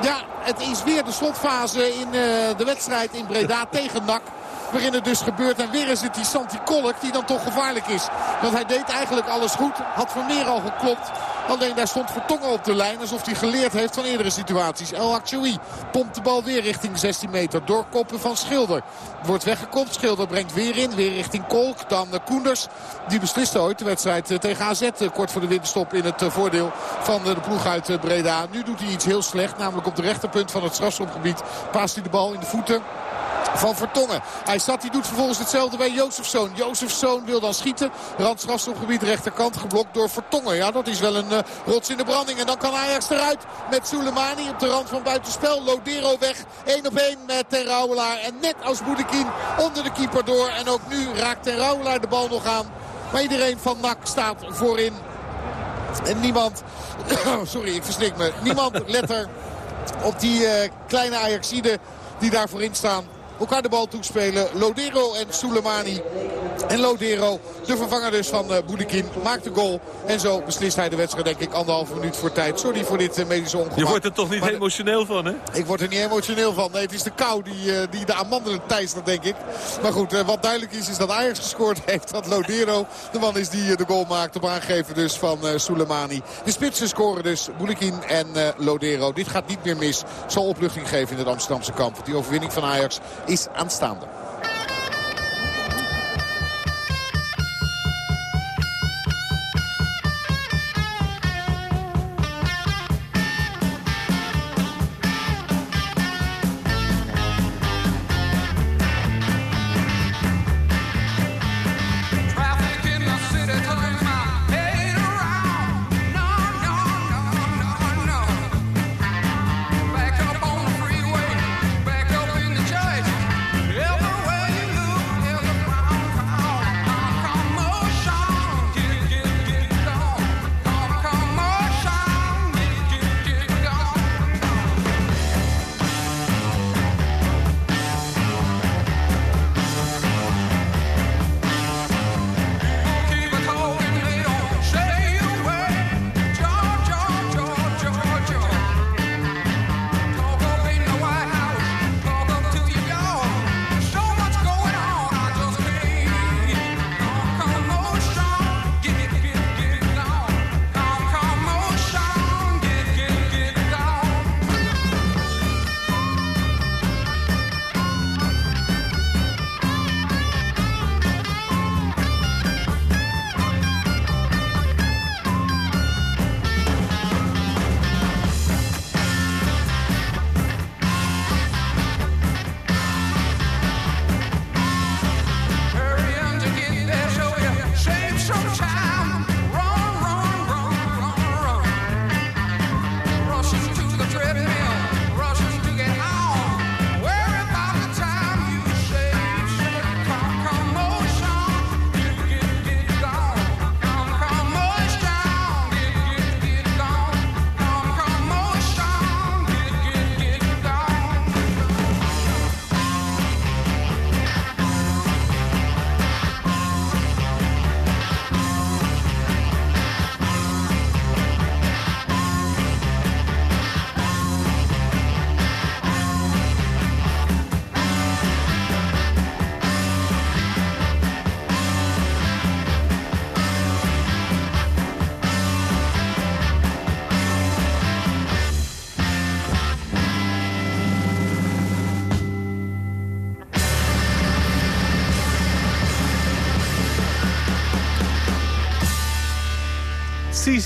Ja, het is weer de slotfase in uh, de wedstrijd in Breda *laughs* tegen NAC. Waarin het dus gebeurt. En weer is het die Santi Kolk die dan toch gevaarlijk is. Want hij deed eigenlijk alles goed. Had Vermeer al geklopt. Alleen daar stond Vertongen op de lijn. Alsof hij geleerd heeft van eerdere situaties. El Achoui pompt de bal weer richting 16 meter. Door koppen van Schilder. Wordt weggekopt. Schilder brengt weer in. Weer richting Kolk. Dan Koenders. Die besliste ooit de wedstrijd eh, tegen AZ. Eh, kort voor de winterstop in het eh, voordeel van de ploeg uit Breda. Nu doet hij iets heel slecht. Namelijk op de rechterpunt van het strafschopgebied. Paast hij de bal in de voeten van Vertongen. Hij staat, hij doet vervolgens hetzelfde bij Jozefzoon. Jozefzoon wil dan schieten. Randstrafstopgebied rechterkant geblokt door Vertongen. Ja, dat is wel een uh, rots in de branding. En dan kan Ajax eruit met Soleimani op de rand van buitenspel. Lodero weg. 1 op 1 met Ten. En net als Boedekin onder de keeper door. En ook nu raakt Ten Rouwelaar de bal nog aan. Maar iedereen van NAC staat voorin. En niemand... *coughs* Sorry, ik verslik me. Niemand *laughs* let er op die uh, kleine Ajaxiden die daar voorin staan elkaar de bal toespelen. Lodero en Soleimani. En Lodero, de vervanger dus van uh, Boudikin, maakt de goal. En zo beslist hij de wedstrijd denk ik anderhalve minuut voor tijd. Sorry voor dit uh, medische ongemak. Je wordt er toch niet emotioneel van hè? Ik word er niet emotioneel van. Nee, het is de kou die, uh, die de amandelen dat denk ik. Maar goed, wat duidelijk is is dat Ajax gescoord *laughs* heeft. Dat Lodero de man is die de goal maakt op aangeven dus van Soleimani. De spitsen scoren dus Boudikin en Lodero. Dit gaat niet meer mis. Zal opluchting geven in het Amsterdamse kamp. Die overwinning van Ajax is aanstaande.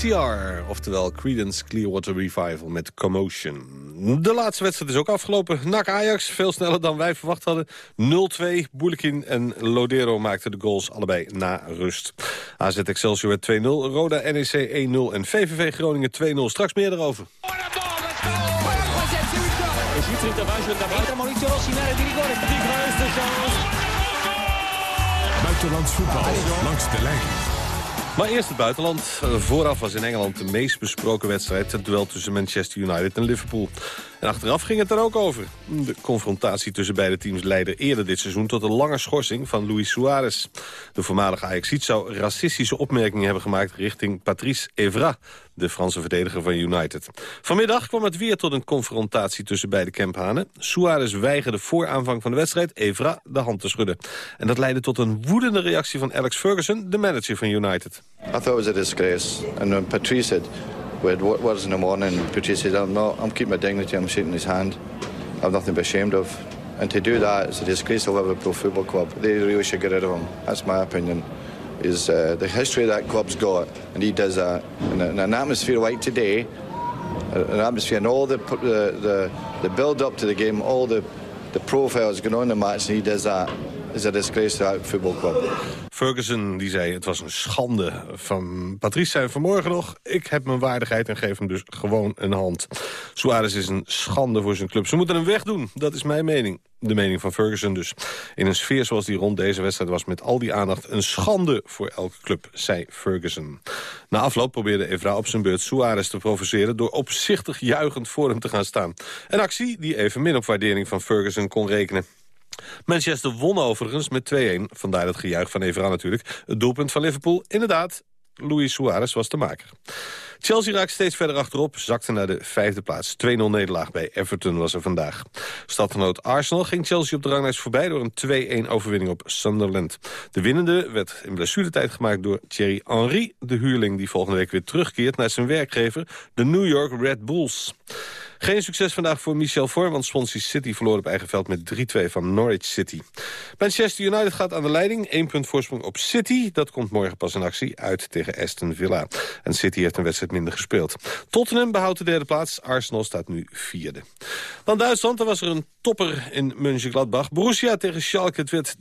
CCR, oftewel Creedence Clearwater Revival met Commotion. De laatste wedstrijd is ook afgelopen. NAC Ajax, veel sneller dan wij verwacht hadden. 0-2, Boelekin en Lodero maakten de goals allebei na rust. AZ Excelsior werd 2-0, Roda NEC 1-0 en VVV Groningen 2-0. Straks meer erover. Buitenlands voetbal langs de lijn. Maar eerst het buitenland. Vooraf was in Engeland de meest besproken wedstrijd... het duel tussen Manchester United en Liverpool. En achteraf ging het er ook over. De confrontatie tussen beide teams leidde eerder dit seizoen... tot een lange schorsing van Luis Suarez. De voormalige Ajaxiet zou racistische opmerkingen hebben gemaakt... richting Patrice Evra, de Franse verdediger van United. Vanmiddag kwam het weer tot een confrontatie tussen beide kemphanen. Suarez weigerde voor aanvang van de wedstrijd Evra de hand te schudden. En dat leidde tot een woedende reactie van Alex Ferguson, de manager van United. I thought it was a disgrace. And when Patrice said, had words in the morning, Patrice said, I'm, not, I'm keeping my dignity, I'm shaking his hand. I have nothing to be ashamed of. And to do that, it's a disgrace to Liverpool Football Club. They really should get rid of him. That's my opinion. Is uh, the history that club's got, and he does that. In an atmosphere like today, an atmosphere and all the the, the, the build up to the game, all the the profiles going on in the match, and he does that. Is disgrace to our football club. Ferguson die zei het was een schande van Patrice zei vanmorgen nog... ik heb mijn waardigheid en geef hem dus gewoon een hand. Suarez is een schande voor zijn club. Ze moeten hem wegdoen, dat is mijn mening. De mening van Ferguson dus. In een sfeer zoals die rond deze wedstrijd was met al die aandacht... een schande voor elke club, zei Ferguson. Na afloop probeerde Evra op zijn beurt Suarez te provoceren... door opzichtig juichend voor hem te gaan staan. Een actie die evenmin op waardering van Ferguson kon rekenen. Manchester won overigens met 2-1. Vandaar het gejuich van Evra natuurlijk. Het doelpunt van Liverpool, inderdaad, Luis Suarez was de maker. Chelsea raakt steeds verder achterop, zakte naar de vijfde plaats. 2-0 nederlaag bij Everton was er vandaag. Stadgenoot Arsenal ging Chelsea op de ranglijst voorbij... door een 2-1 overwinning op Sunderland. De winnende werd in blessuretijd gemaakt door Thierry Henry... de huurling die volgende week weer terugkeert naar zijn werkgever... de New York Red Bulls. Geen succes vandaag voor Michel Vorm, want Swansea City verloor op eigen veld met 3-2 van Norwich City. Manchester United gaat aan de leiding, één punt voorsprong op City. Dat komt morgen pas in actie uit tegen Aston Villa. En City heeft een wedstrijd minder gespeeld. Tottenham behoudt de derde plaats, Arsenal staat nu vierde. Dan Duitsland, er was er een topper in Mönchengladbach. Borussia tegen Schalke, het werd 3-0.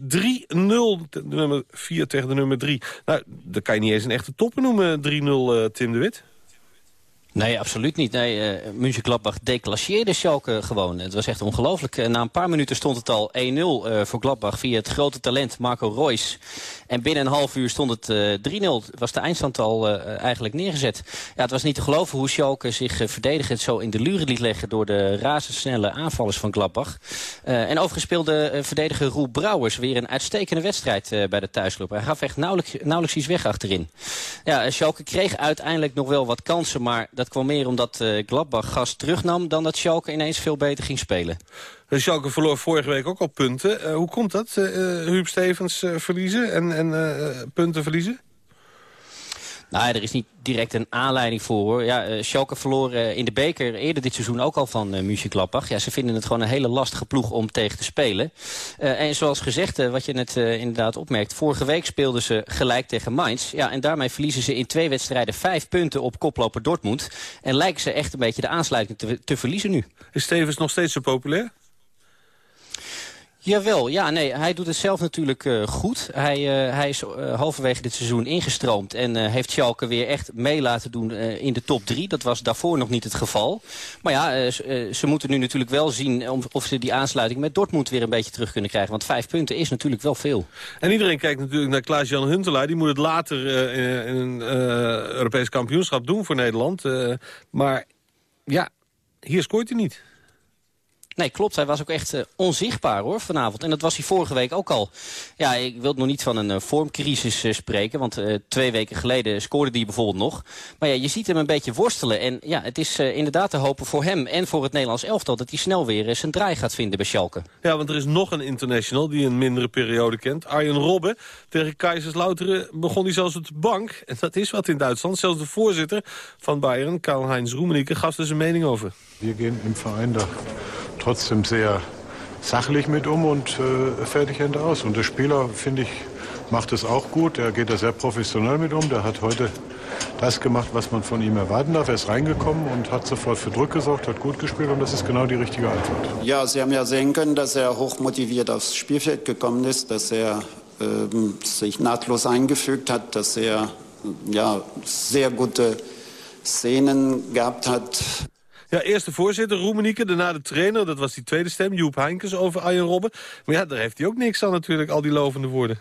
De nummer 4 tegen de nummer 3. Nou, dat kan je niet eens een echte topper noemen, 3-0 uh, Tim de Wit. Nee, absoluut niet. Nee, uh, München-Gladbach declasseerde Schalke gewoon. Het was echt ongelooflijk. Na een paar minuten stond het al 1-0 uh, voor Gladbach via het grote talent Marco Reus. En binnen een half uur stond het uh, 3-0. Was de eindstand al uh, eigenlijk neergezet. Ja, het was niet te geloven hoe Schalke zich verdedigend zo in de luren liet leggen... door de razendsnelle aanvallers van Gladbach. en overigens speelde verdediger Roel Brouwers weer een uitstekende wedstrijd bij de thuisclub. Hij gaf echt nauwelijks, nauwelijks iets weg achterin. Ja, Schalke kreeg uiteindelijk nog wel wat kansen, maar dat kwam meer omdat Gladbach gas terugnam... dan dat Schalke ineens veel beter ging spelen. Schalke verloor vorige week ook al punten. Uh, hoe komt dat? Uh, Huub Stevens verliezen en, en punten verliezen? Nou, er is niet direct een aanleiding voor. Hoor. Ja, uh, Schalke verloor uh, in de beker eerder dit seizoen ook al van uh, Mönchengladbach. Ja, ze vinden het gewoon een hele lastige ploeg om tegen te spelen. en zoals gezegd, wat je net inderdaad opmerkt... vorige week speelden ze gelijk tegen Mainz. Ja, en daarmee verliezen ze in twee wedstrijden vijf punten op koploper Dortmund. En lijken ze echt een beetje de aansluiting te, te verliezen nu. Is Stevens nog steeds zo populair? Jawel, ja, nee, hij doet het zelf natuurlijk uh, goed. Hij, uh, hij is uh, halverwege dit seizoen ingestroomd en heeft Schalke weer echt mee laten doen in de top drie. Dat was daarvoor nog niet het geval. Maar ja, ze moeten nu natuurlijk wel zien of, of ze die aansluiting met Dortmund weer een beetje terug kunnen krijgen. Want vijf punten is natuurlijk wel veel. En iedereen kijkt natuurlijk naar Klaas-Jan Huntelaar. Die moet het later in een Europees kampioenschap doen voor Nederland. maar ja, hier scoort hij niet. Nee, klopt. Hij was ook echt uh, onzichtbaar hoor vanavond. En dat was hij vorige week ook al. Ja, ik wil nog niet van een uh, vormcrisis uh, spreken. Want twee weken geleden scoorde hij bijvoorbeeld nog. Maar ja, je ziet hem een beetje worstelen. En ja, het is inderdaad te hopen voor hem en voor het Nederlands elftal... dat hij snel weer zijn draai gaat vinden bij Schalke. Ja, want er is nog een international die een mindere periode kent. Arjen Robben. Tegen Kaiserslauteren begon hij zelfs op de bank. En dat is wat in Duitsland. Zelfs de voorzitter van Bayern, Karl-Heinz Roemenike, gaf er zijn mening over. We gaan im Verein trotzdem sehr sachlich mit um und äh, fertig Ende aus. Und der Spieler, finde ich, macht es auch gut. Er geht da sehr professionell mit um. Der hat heute das gemacht, was man von ihm erwarten darf. Er ist reingekommen und hat sofort für Druck gesorgt, hat gut gespielt und das ist genau die richtige Antwort. Ja, Sie haben ja sehen können, dass er hochmotiviert aufs Spielfeld gekommen ist, dass er ähm, sich nahtlos eingefügt hat, dass er ja, sehr gute Szenen gehabt hat. Ja, eerst de voorzitter, Roemenieke, daarna de trainer. Dat was die tweede stem, Joep Heinkes, over Arjen Robben. Maar ja, daar heeft hij ook niks aan natuurlijk, al die lovende woorden.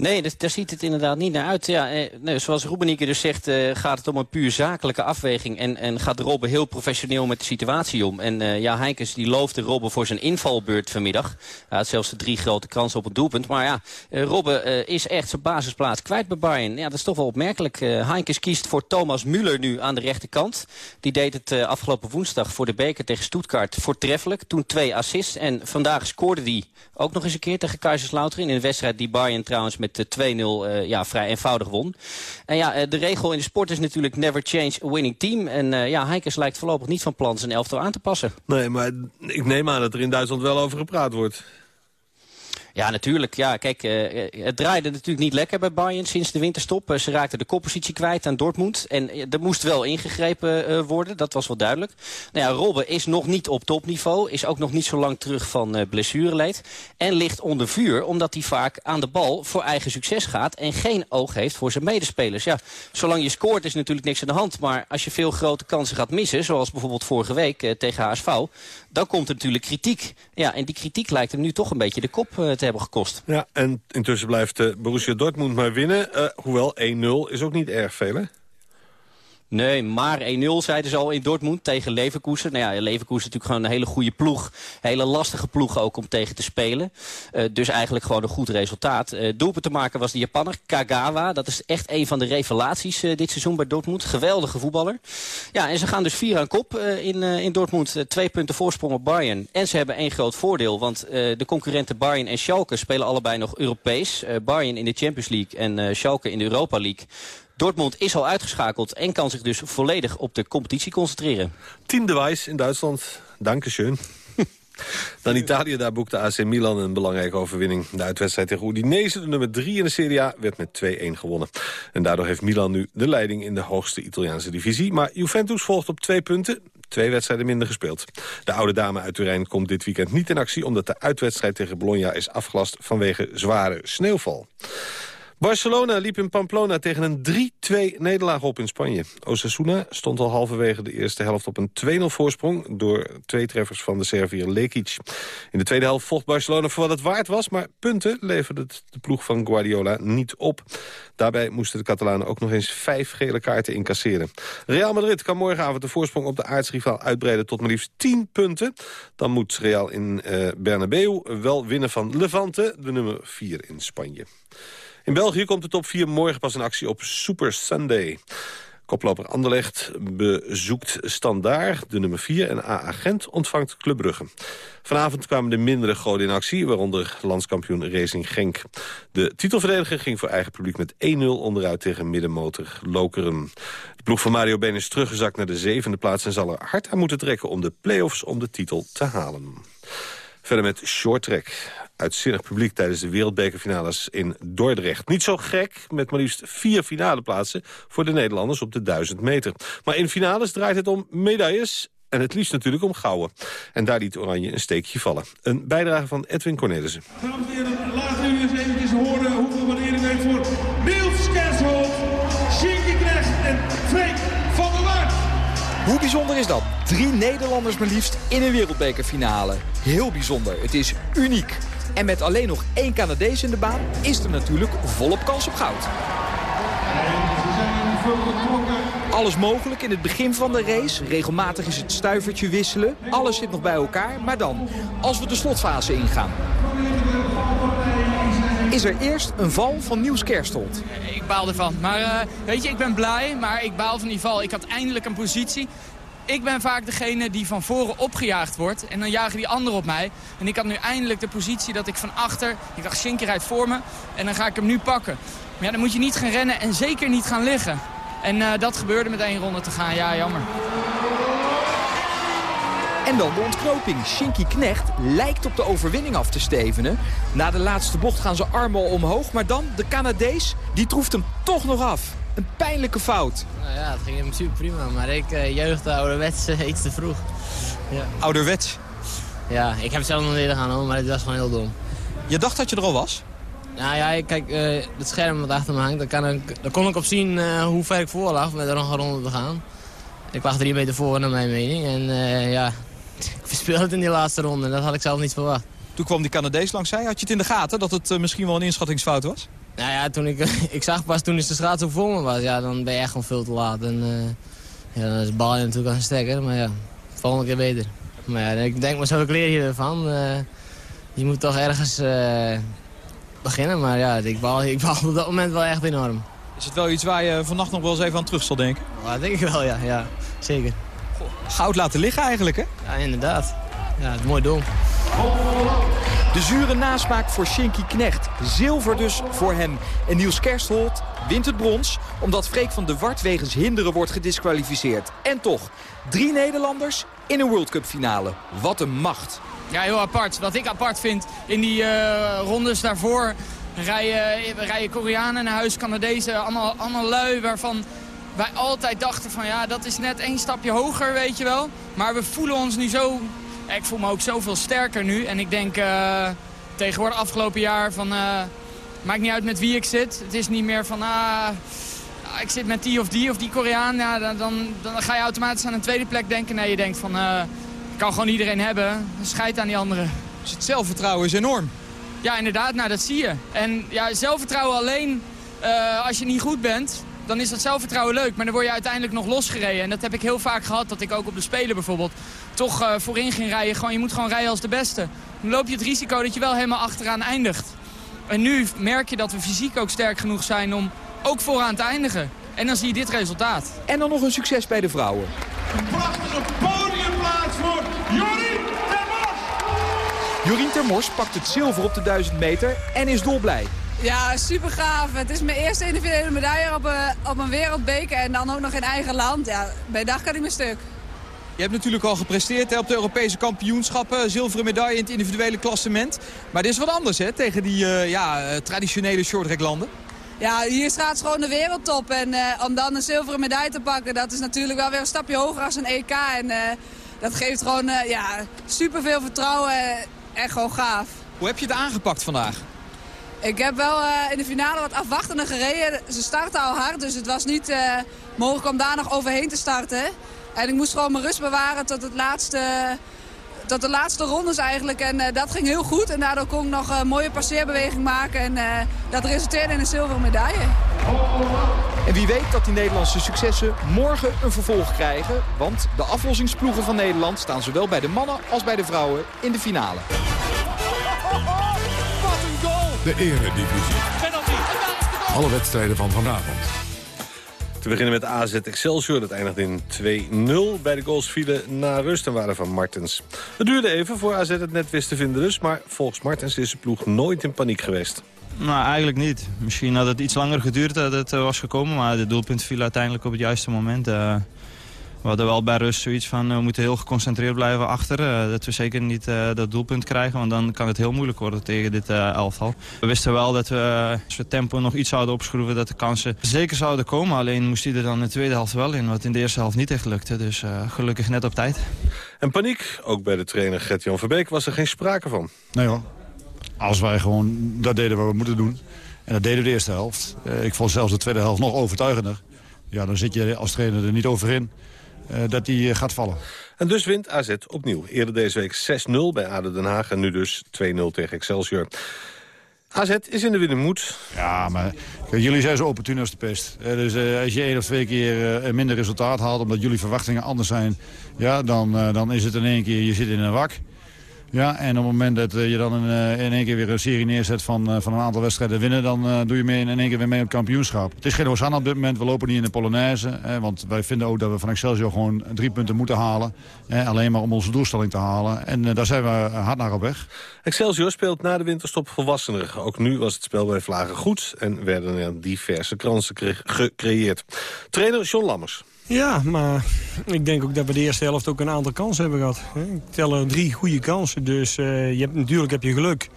Nee, daar ziet het inderdaad niet naar uit. Ja, eh, nee, zoals dus zegt, eh, gaat het om een puur zakelijke afweging. En, en gaat Robben heel professioneel met de situatie om. En eh, ja, Heinkes die loofde Robben voor zijn invalbeurt vanmiddag. Hij had zelfs de drie grote kansen op het doelpunt. Maar ja, eh, Robben eh, is echt zijn basisplaats kwijt bij Bayern. Ja, dat is toch wel opmerkelijk. Uh, Heinkes kiest voor Thomas Müller nu aan de rechterkant. Die deed het afgelopen woensdag voor de beker tegen Stuttgart voortreffelijk. Toen twee assists. En vandaag scoorde hij ook nog eens een keer tegen Kaiserslautern. In een wedstrijd die Bayern trouwens met 2-0 uh, ja, vrij eenvoudig won. En ja, uh, de regel in de sport is natuurlijk never change a winning team. En ja, Heikers lijkt voorlopig niet van plan zijn elftal aan te passen. Nee, maar ik neem aan dat er in Duitsland wel over gepraat wordt. Ja, natuurlijk. Ja, kijk, uh, het draaide natuurlijk niet lekker bij Bayern sinds de winterstop. Uh, ze raakten de koppositie kwijt aan Dortmund. En uh, er moest wel ingegrepen worden, dat was wel duidelijk. Nou ja, Robben is nog niet op topniveau. Is ook nog niet zo lang terug van blessureleed. En ligt onder vuur, omdat hij vaak aan de bal voor eigen succes gaat... en geen oog heeft voor zijn medespelers. Ja, zolang je scoort is natuurlijk niks aan de hand. Maar als je veel grote kansen gaat missen, zoals bijvoorbeeld vorige week tegen HSV... dan komt er natuurlijk kritiek. Ja, en die kritiek lijkt hem nu toch een beetje de kop te hebben gekost. Ja, en intussen blijft uh, Borussia Dortmund maar winnen. Uh, hoewel 1-0 is ook niet erg veel, hè? Nee, maar 1-0 zeiden ze al in Dortmund tegen Leverkusen. Nou ja, Leverkusen is natuurlijk gewoon een hele goede ploeg. Hele lastige ploeg ook om tegen te spelen. Uh, dus eigenlijk gewoon een goed resultaat. Uh, doelpunt te maken was de Japanner Kagawa. Dat is echt een van de revelaties uh, dit seizoen bij Dortmund. Geweldige voetballer. Ja, en ze gaan dus vier aan kop in, in Dortmund. twee punten voorsprong op Bayern. En ze hebben één groot voordeel. Want de concurrenten Bayern en Schalke spelen allebei nog Europees. Bayern in de Champions League en Schalke in de Europa League. Dortmund is al uitgeschakeld en kan zich dus volledig op de competitie concentreren. Team de Wijs in Duitsland. Dankeschön. *laughs* Dan Italië, daar boekte AC Milan een belangrijke overwinning. De uitwedstrijd tegen Udinese, de nummer 3 in de Serie A, werd met 2-1 gewonnen. En daardoor heeft Milan nu de leiding in de hoogste Italiaanse divisie. Maar Juventus volgt op twee punten, twee wedstrijden minder gespeeld. De oude dame uit Turijn komt dit weekend niet in actie... omdat de uitwedstrijd tegen Bologna is afgelast vanwege zware sneeuwval. Barcelona liep in Pamplona tegen een 3-2 nederlaag op in Spanje. Osasuna stond al halverwege de eerste helft op een 2-0 voorsprong... door twee treffers van de Serviër Lekic. In de tweede helft vocht Barcelona voor wat het waard was... maar punten leverde de ploeg van Guardiola niet op. Daarbij moesten de Catalanen ook nog eens vijf gele kaarten incasseren. Real Madrid kan morgenavond de voorsprong op de aardsrivaal uitbreiden... tot maar liefst 10 punten. Dan moet Real in uh, Bernabeu wel winnen van Levante, de nummer 4 in Spanje. In België komt de top 4 morgen pas in actie op Super Sunday. Koploper Anderlecht bezoekt Standaard, de nummer 4, en AA Gent ontvangt Club Brugge. Vanavond kwamen de mindere goden in actie, waaronder landskampioen Racing Genk. De titelverdediger ging voor eigen publiek met 1-0 onderuit tegen middenmotor Lokeren. De ploeg van Mario Been is teruggezakt naar de zevende plaats... en zal er hard aan moeten trekken om de play-offs om de titel te halen. Verder met short track. Uitzinnig publiek tijdens de wereldbekerfinales in Dordrecht. Niet zo gek, met maar liefst vier finaleplaatsen voor de Nederlanders op de 1000 meter. Maar in finales draait het om medailles en het liefst natuurlijk om gouden. En daar liet Oranje een steekje vallen. Een bijdrage van Edwin Cornelissen. Dames en heren, laten we nu eens eventjes horen hoeveel waardering heeft voor Niels Kersholt, Shinky Knecht en Freek van der Waard. Hoe bijzonder is dat? Drie Nederlanders maar liefst in een wereldbekerfinale. Heel bijzonder. Het is uniek. En met alleen nog één Canadees in de baan is er natuurlijk volop kans op goud. Alles mogelijk in het begin van de race. Regelmatig is het stuivertje wisselen. Alles zit nog bij elkaar. Maar dan, als we de slotfase ingaan... is er eerst een val van Nieuws Kerstelt. Ik baal ervan. Maar uh, weet je, ik ben blij, maar ik baal van die val. Ik had eindelijk een positie ik ben vaak degene die van voren opgejaagd wordt. En dan jagen die anderen op mij. En ik had nu eindelijk de positie dat ik van achter... Ik dacht, Schinker rijdt voor me. En dan ga ik hem nu pakken. Maar ja, dan moet je niet gaan rennen en zeker niet gaan liggen. En uh, dat gebeurde met één ronde te gaan. Ja, jammer. En dan de ontknoping. Shinky Knecht lijkt op de overwinning af te stevenen. Na de laatste bocht gaan ze armen omhoog. Maar dan de Canadees, die troeft hem toch nog af. Een pijnlijke fout. Nou ja, het ging hem super prima. Maar ik uh, jeugd ouderwets uh, iets te vroeg. Ja. Ouderwets? Ja, ik heb het zelf nog eerder gaan maar het was gewoon heel dom. Je dacht dat je er al was? Nou ja, kijk, uh, het scherm wat achter me hangt, daar, kan ik, daar kon ik op zien uh, hoe ver ik voor lag met er nog een ronde te gaan. Ik lag drie meter voor naar mijn mening. En uh, ja, *laughs* ik verspeelde het in die laatste ronde. Dat had ik zelf niet verwacht. Toen kwam die Canadees langs zij. Had je het in de gaten dat het misschien wel een inschattingsfout was? Nou ja, toen ik, *laughs* ik zag pas toen de straat zo voor me was. Ja, dan ben je echt gewoon veel te laat. En ja, dan is bal je natuurlijk aan het stekker. Maar ja, volgende keer beter. Maar ja, ik denk maar zo, ik leer je ervan. je moet toch ergens beginnen. Maar ja, ik baal, *laughs* ik baal op dat moment wel echt enorm. Is het wel iets waar je vannacht nog wel eens even aan terug zal denken? Ja, denk ik wel, ja. ja zeker. Goh, goud laten liggen eigenlijk, hè? Ja, inderdaad. Ja, het is mooi doel. De zure nasmaak voor Shinky Knecht. Zilver dus voor hem. En Niels Kerstholt wint het brons... omdat Freek van de Wart wegens hinderen wordt gedisqualificeerd. En toch, drie Nederlanders in een World Cup finale. Wat een macht. Ja, heel apart. Wat ik apart vind in die uh, rondes daarvoor... rijden, rijden Koreanen naar huis, Canadezen, allemaal, allemaal lui waarvan wij altijd dachten van ja, dat is net één stapje hoger, weet je wel. Maar we voelen ons nu zo... Ik voel me ook zoveel sterker nu. En ik denk uh, tegenwoordig afgelopen jaar van... Uh, maakt niet uit met wie ik zit. Het is niet meer van... ah, ik zit met die of die of die Koreaan. Ja, dan, dan, dan ga je automatisch aan een tweede plek denken. Nee, je denkt van kan gewoon iedereen hebben. Scheid aan die anderen. Dus het zelfvertrouwen is enorm. Ja, inderdaad. Nou, dat zie je. En ja, zelfvertrouwen alleen uh, als je niet goed bent, dan is dat zelfvertrouwen leuk. Maar dan word je uiteindelijk nog losgereden. En dat heb ik heel vaak gehad, dat ik ook op de Spelen bijvoorbeeld toch uh, voorin ging rijden. Gewoon, je moet gewoon rijden als de beste. Dan loop je het risico dat je wel helemaal achteraan eindigt. En nu merk je dat we fysiek ook sterk genoeg zijn om ook vooraan te eindigen. En dan zie je dit resultaat. En dan nog een succes bij de vrouwen. Een prachtige podiumplaats voor Jorien Termors. Jorien Termors pakt het zilver op de 1000 meter en is dolblij. Ja, super gaaf. Het is mijn eerste individuele medaille op een, op een wereldbeker en dan ook nog in eigen land. Ja, bij dag kan ik mijn stuk. Je hebt natuurlijk al gepresteerd hè, op de Europese kampioenschappen. Zilveren medaille in het individuele klassement. Maar dit is wat anders hè, tegen die uh, ja, uh, traditionele shorttracklanden. Ja, hier staat gewoon de wereldtop. En uh, om dan een zilveren medaille te pakken, dat is natuurlijk wel weer een stapje hoger als een EK. En uh, dat geeft gewoon ja, superveel vertrouwen en gewoon gaaf. Hoe heb je het aangepakt vandaag? Ik heb wel in de finale wat afwachtender gereden. Ze starten al hard, dus het was niet mogelijk om daar nog overheen te starten. En ik moest gewoon mijn rust bewaren tot het laatste tot de laatste rondes eigenlijk. En uh, dat ging heel goed. En daardoor kon ik nog een mooie passeerbeweging maken. En uh, dat resulteerde in een zilveren medaille. En wie weet dat die Nederlandse successen morgen een vervolg krijgen. Want de aflossingsploegen van Nederland staan zowel bij de mannen als bij de vrouwen in de finale. De eredivisie. Penalty. Alle wedstrijden van vanavond. Te beginnen met AZ Excelsior. Dat eindigde in 2-0. Bij de goals vielen na rust en waren van Martens. Het duurde even voor AZ het net wist te vinden dus. Maar volgens Martens is de ploeg nooit in paniek geweest. Nou, eigenlijk niet. Misschien had het iets langer geduurd dat het uh, was gekomen. Maar de doelpunt viel uiteindelijk op het juiste moment. Uh, we hadden wel bij rust zoiets van, uh, we moeten heel geconcentreerd blijven achter. Uh, dat we zeker niet uh, dat doelpunt krijgen, want dan kan het heel moeilijk worden tegen dit elftal. We wisten wel dat we, als we tempo nog iets zouden opschroeven, dat de kansen zeker zouden komen. Alleen moest hij er dan in de tweede helft wel in, wat in de eerste helft niet echt lukte. Dus gelukkig net op tijd. En paniek, ook bij de trainer Gert-Jan Verbeek, was er geen sprake van. Nee hoor, als wij gewoon dat deden wat we moeten doen. En dat deden we de eerste helft. ik vond zelfs de tweede helft nog overtuigender. Ja, dan zit je als trainer er niet over in. Uh, dat die gaat vallen. En dus wint AZ opnieuw. Eerder deze week 6-0 bij ADO Den Haag en nu dus 2-0 tegen Excelsior. AZ is in de winnenmoed. Ja, maar jullie zijn zo opportun als de pest. Uh, dus uh, als je één of twee keer uh, minder resultaat haalt... omdat jullie verwachtingen anders zijn... Ja, dan, dan is het in één keer, je zit in een wak. Ja, en op het moment dat je dan in, in één keer weer een serie neerzet van, van een aantal wedstrijden winnen... dan doe je mee in één keer weer mee op het kampioenschap. Het is geen Hosanna op dit moment, we lopen niet in de Polonaise. want wij vinden ook dat we van Excelsior gewoon drie punten moeten halen. alleen maar om onze doelstelling te halen. En daar zijn we hard naar op weg. Excelsior speelt na de winterstop volwassener. Ook nu was het spel bij Vlagen goed en werden er diverse kansen gecreëerd. Trainer John Lammers. Ja, maar ik denk ook dat we de eerste helft ook een aantal kansen hebben gehad. Ik tel er drie goede kansen, dus uh, je hebt, natuurlijk heb je geluk.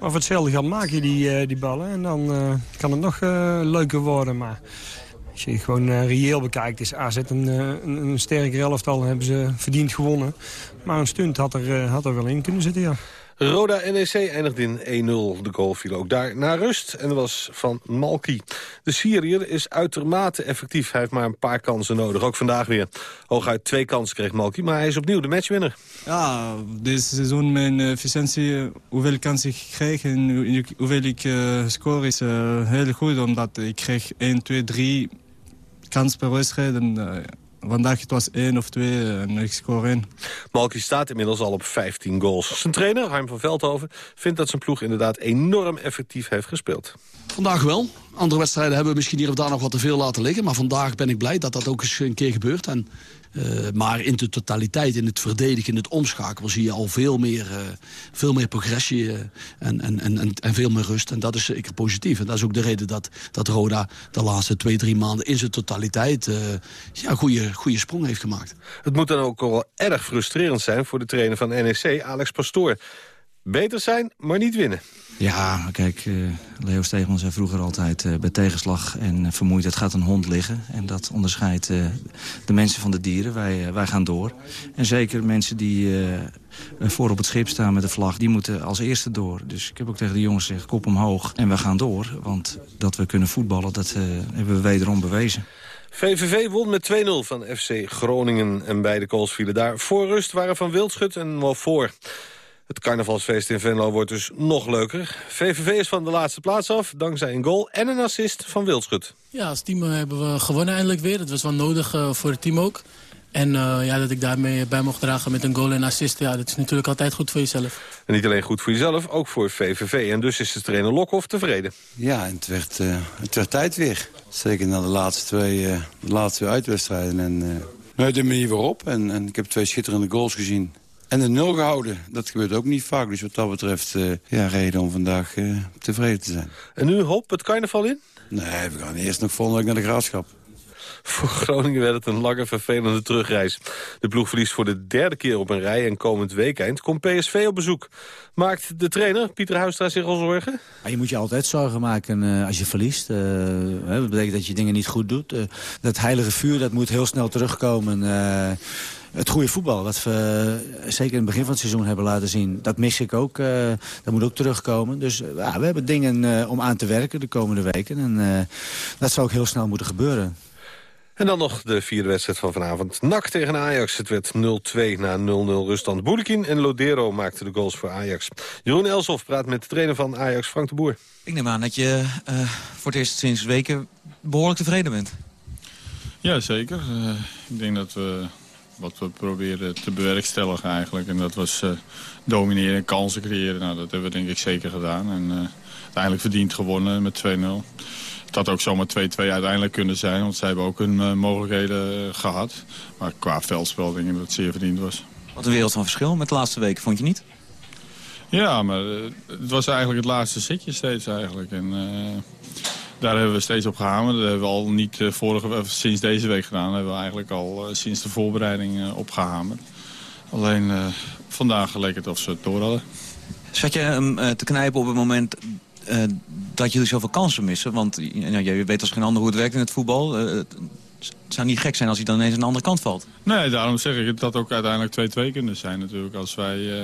Maar voor hetzelfde geld maak je die, uh, die ballen en dan uh, kan het nog leuker worden. Maar als je gewoon reëel bekijkt, is AZ een, een, een sterker elftal en hebben ze verdiend gewonnen. Maar een stunt had er, had er wel in kunnen zitten, ja. Roda NEC eindigde in 1-0. De goal viel ook daar naar rust en was van Malki. De Syriër is uitermate effectief. Hij heeft maar een paar kansen nodig, ook vandaag weer. Hooguit twee kansen kreeg Malki, maar hij is opnieuw de matchwinner. Ja, deze seizoen mijn efficiëntie, hoeveel kansen ik kreeg en hoeveel ik uh, score is uh, heel goed. Omdat ik kreeg 1, 2, 3 kansen per wedstrijd en... Uh, Vandaag het was één of twee en ik score één. Malky staat inmiddels al op 15 goals. Zijn trainer, Harm van Veldhoven, vindt dat zijn ploeg inderdaad enorm effectief heeft gespeeld. Vandaag wel. Andere wedstrijden hebben we misschien hier of daar nog wat te veel laten liggen. Maar vandaag ben ik blij dat dat ook eens een keer gebeurt. En, uh, maar in de totaliteit, in het verdedigen, in het omschakelen... zie je al veel meer, uh, veel meer progressie uh, en, en, en, en veel meer rust. En dat is zeker positief. En dat is ook de reden dat, dat Roda de laatste twee, drie maanden... in zijn totaliteit ja, een goede, goede sprong heeft gemaakt. Het moet dan ook wel erg frustrerend zijn voor de trainer van NEC, Alex Pastoor. Beter zijn, maar niet winnen. Ja, kijk, uh, Leo Stegman zei vroeger altijd... Uh, bij tegenslag en uh, vermoeidheid gaat een hond liggen. En dat onderscheidt de mensen van de dieren. Wij, wij gaan door. En zeker mensen die voor op het schip staan met de vlag... die moeten als eerste door. Dus ik heb ook tegen de jongens gezegd, kop omhoog. En we gaan door, want dat we kunnen voetballen... dat hebben we wederom bewezen. VVV won met 2-0 van FC Groningen. En beide goals vielen daar voor rust waren van Wildschut en wel voor. Het carnavalsfeest in Venlo wordt dus nog leuker. VVV is van de laatste plaats af, dankzij een goal en een assist van Wildschut. Ja, als team hebben we gewonnen eindelijk weer. Dat was wel nodig uh, voor het team ook. En uh, ja, dat ik daarmee bij mocht dragen met een goal en assist... Ja, dat is natuurlijk altijd goed voor jezelf. En niet alleen goed voor jezelf, ook voor VVV. En dus is de trainer Lokhoff tevreden. Ja, en het werd, uh, het werd tijd weer. Zeker na de laatste twee, de laatste twee uitwedstrijden. En uh, de manier waarop. En, en ik heb twee schitterende goals gezien. En de nul gehouden. Dat gebeurt ook niet vaak. Dus wat dat betreft, uh, ja, reden om vandaag uh, tevreden te zijn. En nu, hop, het carnaval in? Nee, we gaan eerst nog volgende week naar de graafschap. Voor Groningen werd het een lange, vervelende terugreis. De ploeg verliest voor de derde keer op een rij... en komend weekend komt PSV op bezoek. Maakt de trainer, Pieter Huistra, zich al zorgen? Ja, je moet je altijd zorgen maken uh, als je verliest. Uh, dat betekent dat je dingen niet goed doet. Uh, dat heilige vuur dat moet heel snel terugkomen het goede voetbal, wat we zeker in het begin van het seizoen hebben laten zien... dat mis ik ook. Uh, dat moet ook terugkomen. Dus uh, we hebben dingen uh, om aan te werken de komende weken. En dat zou ook heel snel moeten gebeuren. En dan nog de vierde wedstrijd van vanavond. NAC tegen Ajax. Het werd 0-2 na 0-0 ruststand. Boelikin en Lodero maakten de goals voor Ajax. Jeroen Elsof praat met de trainer van Ajax, Frank de Boer. Ik neem aan dat je voor het eerst sinds weken behoorlijk tevreden bent. Ja, zeker. ik denk dat we wat we proberen te bewerkstelligen eigenlijk. En dat was uh, domineren en kansen creëren. Nou, dat hebben we denk ik zeker gedaan. En uh, uiteindelijk verdiend gewonnen met 2-0. Het had ook zomaar 2-2 uiteindelijk kunnen zijn. Want zij hebben ook hun uh, mogelijkheden gehad. Maar qua veldspel denk ik dat het zeer verdiend was. Wat een wereld van verschil met de laatste weken, vond je niet? Ja, maar het was eigenlijk het laatste zitje steeds eigenlijk. En, daar hebben we steeds op gehamerd. Dat hebben we al niet uh, vorige, sinds deze week gedaan. Dat hebben we eigenlijk al uh, sinds de voorbereiding uh, opgehamerd. Alleen vandaag leek het of ze het door hadden. Zat je hem te knijpen op het moment dat jullie zoveel kansen missen? Want je weet als geen ander hoe het werkt in het voetbal. Het zou niet gek zijn als hij dan ineens aan de andere kant valt. Nee, daarom zeg ik dat ook uiteindelijk 2-2 kunnen zijn natuurlijk. Als wij, uh,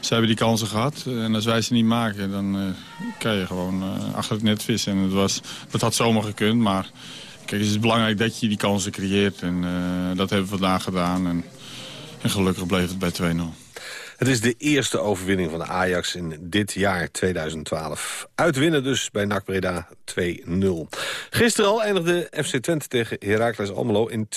ze hebben die kansen gehad en als wij ze niet maken, dan uh, kan je gewoon achter het net vissen. En het was, dat had zomaar gekund, maar kijk, het is belangrijk dat je die kansen creëert. En dat hebben we vandaag gedaan en, en gelukkig bleef het bij 2-0. Het is de eerste overwinning van de Ajax in dit jaar 2012. Uitwinnen dus bij NAC Breda 2-0. Gisteren al eindigde FC Twente tegen Heracles Almelo in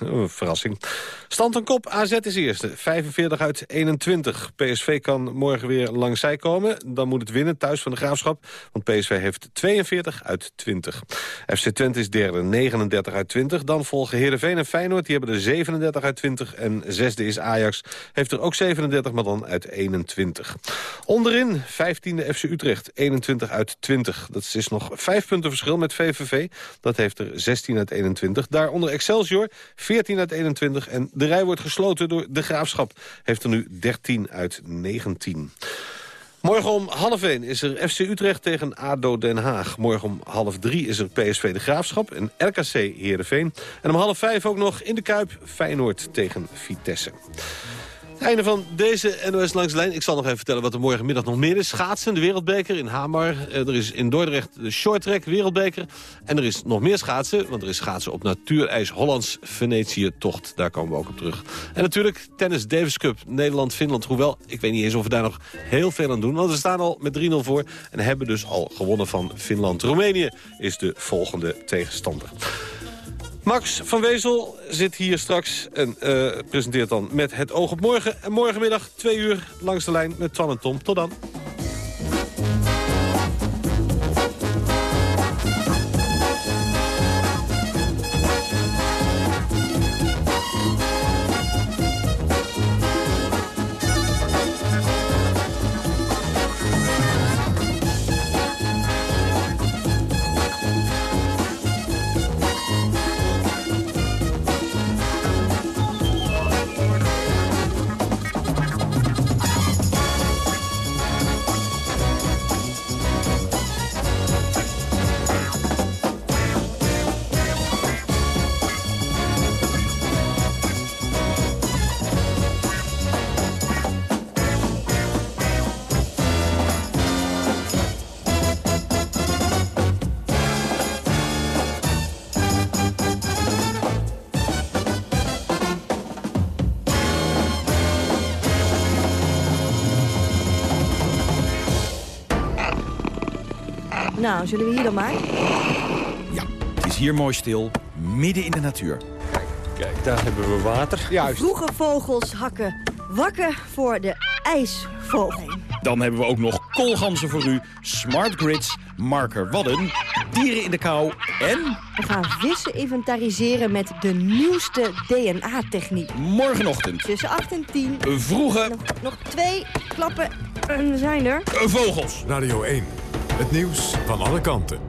2-3. Oh, verrassing. Stand en kop, AZ is eerste. 45 uit 21. PSV kan morgen weer langs zij komen. Dan moet het winnen thuis van de Graafschap. Want PSV heeft 42 uit 20. FC Twente is derde, 39 uit 20. Dan volgen Heerenveen en Feyenoord. Die hebben er 37 uit 20. En zesde is Ajax. Heeft er ook 37 37, maar dan uit 21. Onderin 15e FC Utrecht, 21 uit 20. Dat is nog 5 punten verschil met VVV. Dat heeft er 16 uit 21. Daaronder Excelsior, 14 uit 21. En de rij wordt gesloten door De Graafschap. Heeft er nu 13 uit 19. Morgen om half 1 is er FC Utrecht tegen ADO Den Haag. Morgen om half 3 is er PSV De Graafschap en RKC Heerenveen. En om half 5 ook nog in de Kuip Feyenoord tegen Vitesse. Einde van deze NOS Langs de Lijn. Ik zal nog even vertellen wat er morgenmiddag nog meer is. Schaatsen, de Wereldbeker in Hamar. Eh, er is in Dordrecht de Shorttrack Wereldbeker. En er is nog meer schaatsen, want er is schaatsen op natuurijs Hollands Venetië-tocht. Daar komen we ook op terug. En natuurlijk tennis Davis Cup, Nederland-Finland. Hoewel, ik weet niet eens of we daar nog heel veel aan doen. Want we staan al met 3-0 voor en hebben dus al gewonnen van Finland. Roemenië is de volgende tegenstander. Max van Wezel zit hier straks en uh, presenteert dan met het oog op morgen. En morgenmiddag twee uur langs de lijn met Twan en Tom. Tot dan. Dan maar? Ja, het is hier mooi stil, midden in de natuur. Kijk, daar hebben we water. Juist. Vroege vogels hakken wakker voor de ijsvogel. Dan hebben we ook nog koolganzen voor u, smart grids, marker wadden, dieren in de kou en... We gaan vissen inventariseren met de nieuwste DNA-techniek. Morgenochtend. Tussen 8 en 10. Vroege... Nog, nog twee klappen en we zijn er. Vogels. Radio 1. Het nieuws van alle kanten.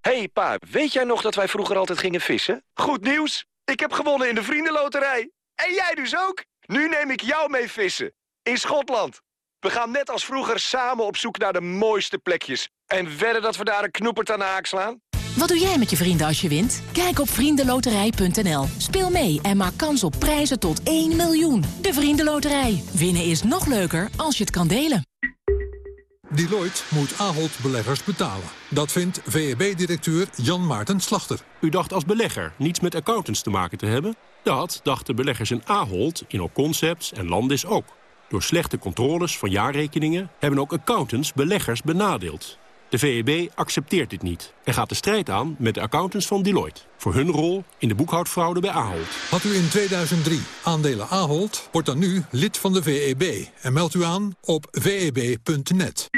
hey pa, weet jij nog dat wij vroeger altijd gingen vissen? Goed nieuws! Ik heb gewonnen in de Vriendenloterij. En jij dus ook? Nu neem ik jou mee vissen. In Schotland. We gaan net als vroeger samen op zoek naar de mooiste plekjes. En wedden dat we daar een knoepert aan de haak slaan? Wat doe jij met je vrienden als je wint? Kijk op vriendenloterij.nl. Speel mee en maak kans op prijzen tot 1 miljoen. De Vriendenloterij. Winnen is nog leuker als je het kan delen. Deloitte moet Ahold beleggers betalen. Dat vindt VEB-directeur Jan Maarten Slachter. U dacht als belegger niets met accountants te maken te hebben? Dat dachten beleggers in Ahold, in Concepts en Landis ook. Door slechte controles van jaarrekeningen hebben ook accountants beleggers benadeeld. De VEB accepteert dit niet en gaat de strijd aan met de accountants van Deloitte... voor hun rol in de boekhoudfraude bij Ahold. Had u in 2003 aandelen Ahold, wordt dan nu lid van de VEB... en meldt u aan op veb.net.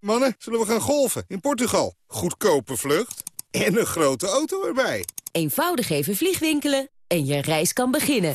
Mannen, zullen we gaan golfen in Portugal? Goedkope vlucht en een grote auto erbij. Eenvoudig even vliegwinkelen en je reis kan beginnen.